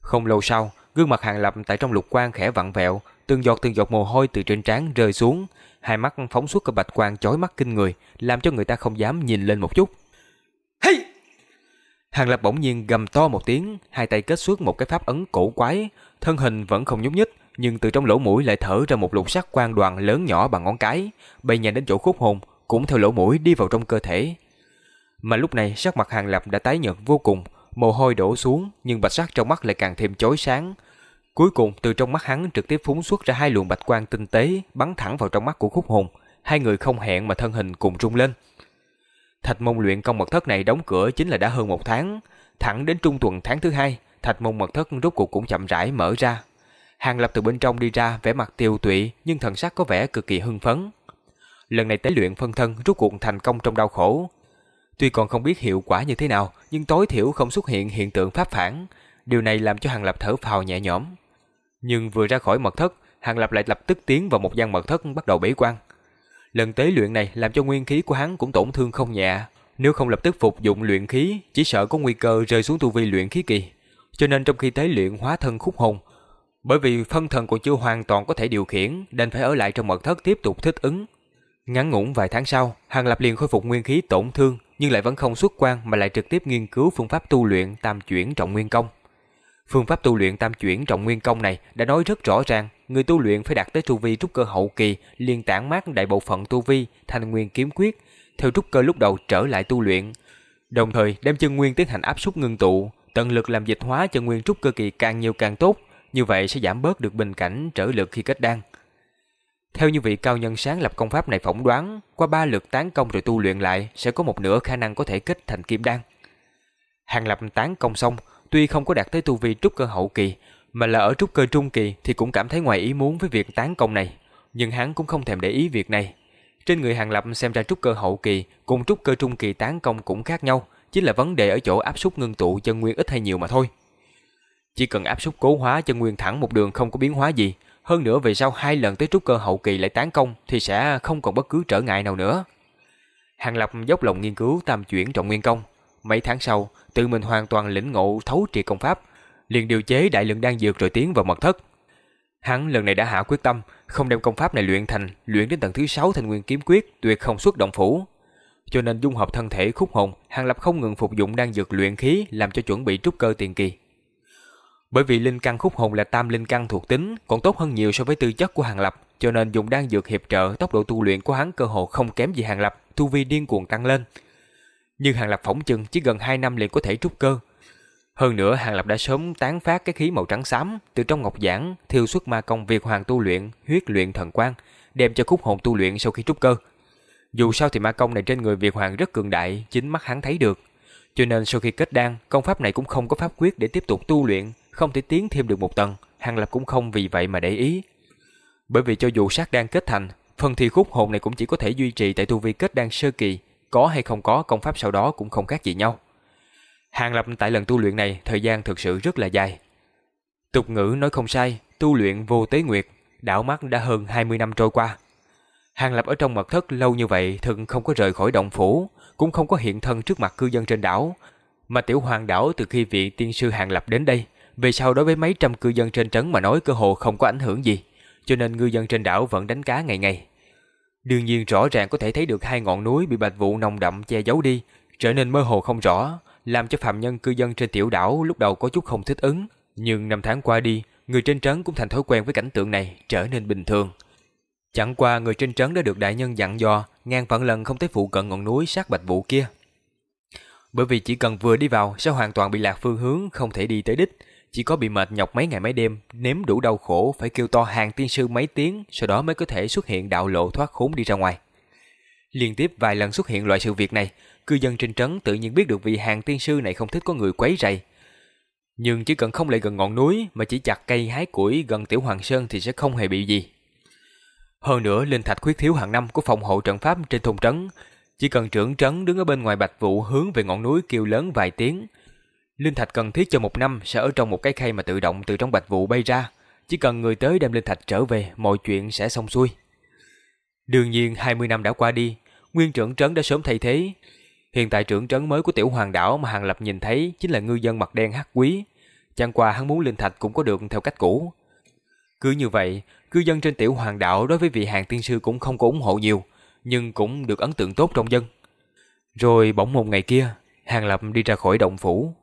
Không lâu sau, gương mặt Hàng Lập tại trong lục quang khẽ vặn vẹo, từng giọt từng giọt mồ hôi từ trên trán rơi xuống, hai mắt phóng xuất cái bạch quang chói mắt kinh người, làm cho người ta không dám nhìn lên một chút. Hey! Hàng Lập bỗng nhiên gầm to một tiếng, hai tay kết xuất một cái pháp ấn cổ quái, thân hình vẫn không nhúc nhích, nhưng từ trong lỗ mũi lại thở ra một lục sắc quang đoàn lớn nhỏ bằng ngón cái, bay nhanh đến chỗ khúc hồn, cũng theo lỗ mũi đi vào trong cơ thể. Mà lúc này sắc mặt Hàng Lập đã tái nhợt vô cùng, mồ hôi đổ xuống, nhưng bạch sắc trong mắt lại càng thêm chói sáng. Cuối cùng từ trong mắt hắn trực tiếp phúng xuất ra hai luồng bạch quang tinh tế, bắn thẳng vào trong mắt của khúc hồn, hai người không hẹn mà thân hình cùng trung lên. Thạch môn luyện công mật thất này đóng cửa chính là đã hơn một tháng, thẳng đến trung tuần tháng thứ hai, thạch môn mật thất rốt cuộc cũng chậm rãi mở ra. Hàng Lập từ bên trong đi ra, vẻ mặt tiêu tụy nhưng thần sắc có vẻ cực kỳ hưng phấn. Lần này tế luyện phân thân rốt cuộc thành công trong đau khổ. Tuy còn không biết hiệu quả như thế nào, nhưng tối thiểu không xuất hiện hiện tượng pháp phản. Điều này làm cho Hàng Lập thở phào nhẹ nhõm. Nhưng vừa ra khỏi mật thất, Hàng Lập lại lập tức tiến vào một gian mật thất bắt đầu bế quan. Lần tế luyện này làm cho nguyên khí của hắn cũng tổn thương không nhẹ. Nếu không lập tức phục dụng luyện khí, chỉ sợ có nguy cơ rơi xuống tu vi luyện khí kỳ. Cho nên trong khi tế luyện hóa thân khúc hồn, bởi vì phân thần còn chưa hoàn toàn có thể điều khiển, nên phải ở lại trong mật thất tiếp tục thích ứng. Ngắn ngủn vài tháng sau, Hàng Lập liền khôi phục nguyên khí tổn thương, nhưng lại vẫn không xuất quan mà lại trực tiếp nghiên cứu phương pháp tu luyện tam chuyển trọng nguyên công. Phương pháp tu luyện tam chuyển trọng nguyên công này đã nói rất rõ ràng, người tu luyện phải đạt tới tu vi trúc cơ hậu kỳ, liền tản mát đại bộ phận tu vi thành nguyên kiếm quyết, theo trúc cơ lúc đầu trở lại tu luyện, đồng thời đem chân nguyên tiến hành áp suất ngưng tụ, tận lực làm dịch hóa chân nguyên trúc cơ kỳ càng nhiều càng tốt, như vậy sẽ giảm bớt được bình cảnh trở lực khi kết đan. Theo như vị cao nhân sáng lập công pháp này phỏng đoán, qua ba lượt tán công rồi tu luyện lại sẽ có một nửa khả năng có thể kết thành kim đan. Hàng lập tán công xong, tuy không có đạt tới tu vi trúc cơ hậu kỳ, mà là ở trúc cơ trung kỳ thì cũng cảm thấy ngoài ý muốn với việc tán công này, nhưng hắn cũng không thèm để ý việc này. Trên người Hàng Lập xem ra trúc cơ hậu kỳ cùng trúc cơ trung kỳ tán công cũng khác nhau, chính là vấn đề ở chỗ áp suất ngưng tụ chân nguyên ít hay nhiều mà thôi. Chỉ cần áp suất cố hóa chân nguyên thẳng một đường không có biến hóa gì, hơn nữa về sau hai lần tới trúc cơ hậu kỳ lại tán công thì sẽ không còn bất cứ trở ngại nào nữa. Hàng Lập dốc lòng nghiên cứu tam chuyển trọng nguyên công. Mấy tháng sau, tự mình hoàn toàn lĩnh ngộ thấu triệt công pháp, liền điều chế đại lượng đan dược rồi tiến vào mật thất. Hắn lần này đã hạ quyết tâm, không đem công pháp này luyện thành, luyện đến tầng thứ 6 thành nguyên kiếm quyết, tuyệt không xuất động phủ. Cho nên dung hợp thân thể khúc hồn, Hàng Lập không ngừng phục dụng đan dược luyện khí làm cho chuẩn bị trúc cơ tiền kỳ. Bởi vì linh căn khúc hồn là tam linh căn thuộc tính, còn tốt hơn nhiều so với tư chất của Hàng Lập, cho nên dùng đan dược hiệp trợ, tốc độ tu luyện của hắn cơ hồ không kém gì Hàng Lập, tu vi điên cuồng tăng lên. Nhưng Hàng Lập phỏng chừng chỉ gần 2 năm liền có thể trúc cơ. Hơn nữa Hàng Lập đã sớm tán phát cái khí màu trắng xám từ trong ngọc giản, thiêu xuất ma công việc hoàng tu luyện, huyết luyện thần quang, đem cho khúc hồn tu luyện sau khi trúc cơ. Dù sao thì ma công này trên người Việt Hoàng rất cường đại, chính mắt hắn thấy được. Cho nên sau khi kết đan, công pháp này cũng không có pháp quyết để tiếp tục tu luyện, không thể tiến thêm được một tầng, Hàng Lập cũng không vì vậy mà để ý. Bởi vì cho dù sát đan kết thành, phần thi khúc hồn này cũng chỉ có thể duy trì tại tu vi kết đan sơ kỳ, có hay không có công pháp sau đó cũng không khác gì nhau. Hàng Lập tại lần tu luyện này thời gian thực sự rất là dài. Tục ngữ nói không sai, tu luyện vô tế nguyệt, đảo mắt đã hơn 20 năm trôi qua. Hàng Lập ở trong mật thất lâu như vậy thực không có rời khỏi động phủ, cũng không có hiện thân trước mặt cư dân trên đảo. Mà tiểu hoàng đảo từ khi vị tiên sư Hàng Lập đến đây, về sau đối với mấy trăm cư dân trên trấn mà nói cơ hồ không có ảnh hưởng gì, cho nên ngư dân trên đảo vẫn đánh cá ngày ngày. Đương nhiên rõ ràng có thể thấy được hai ngọn núi bị bạch vụ nồng đậm che giấu đi, trở nên mơ hồ không rõ, làm cho phạm nhân cư dân trên tiểu đảo lúc đầu có chút không thích ứng. Nhưng năm tháng qua đi, người trên trấn cũng thành thói quen với cảnh tượng này, trở nên bình thường. Chẳng qua người trên trấn đã được đại nhân dặn dò, ngang phận lần không tới phụ cận ngọn núi sát bạch vụ kia. Bởi vì chỉ cần vừa đi vào sẽ hoàn toàn bị lạc phương hướng, không thể đi tới đích. Chỉ có bị mệt nhọc mấy ngày mấy đêm, nếm đủ đau khổ, phải kêu to hàng tiên sư mấy tiếng, sau đó mới có thể xuất hiện đạo lộ thoát khốn đi ra ngoài. Liên tiếp vài lần xuất hiện loại sự việc này, cư dân trên trấn tự nhiên biết được vị hàng tiên sư này không thích có người quấy rầy. Nhưng chỉ cần không lại gần ngọn núi mà chỉ chặt cây hái củi gần Tiểu Hoàng Sơn thì sẽ không hề bị gì. Hơn nữa, linh thạch khuyết thiếu hàng năm của phòng hộ trận pháp trên thôn trấn. Chỉ cần trưởng trấn đứng ở bên ngoài bạch vụ hướng về ngọn núi kêu lớn vài tiếng. Linh thạch cần thiết cho một năm sẽ ở trong một cái khay mà tự động từ trong bạch vụ bay ra. Chỉ cần người tới đem linh thạch trở về, mọi chuyện sẽ xong xuôi. Đương nhiên 20 năm đã qua đi, nguyên trưởng trấn đã sớm thay thế. Hiện tại trưởng trấn mới của tiểu hoàng đảo mà Hàng Lập nhìn thấy chính là ngư dân mặt đen hắc quý. Chẳng qua hắn muốn linh thạch cũng có được theo cách cũ. Cứ như vậy, cư dân trên tiểu hoàng đảo đối với vị hàng tiên sư cũng không có ủng hộ nhiều, nhưng cũng được ấn tượng tốt trong dân. Rồi bỗng một ngày kia, Hàng Lập đi ra khỏi động phủ,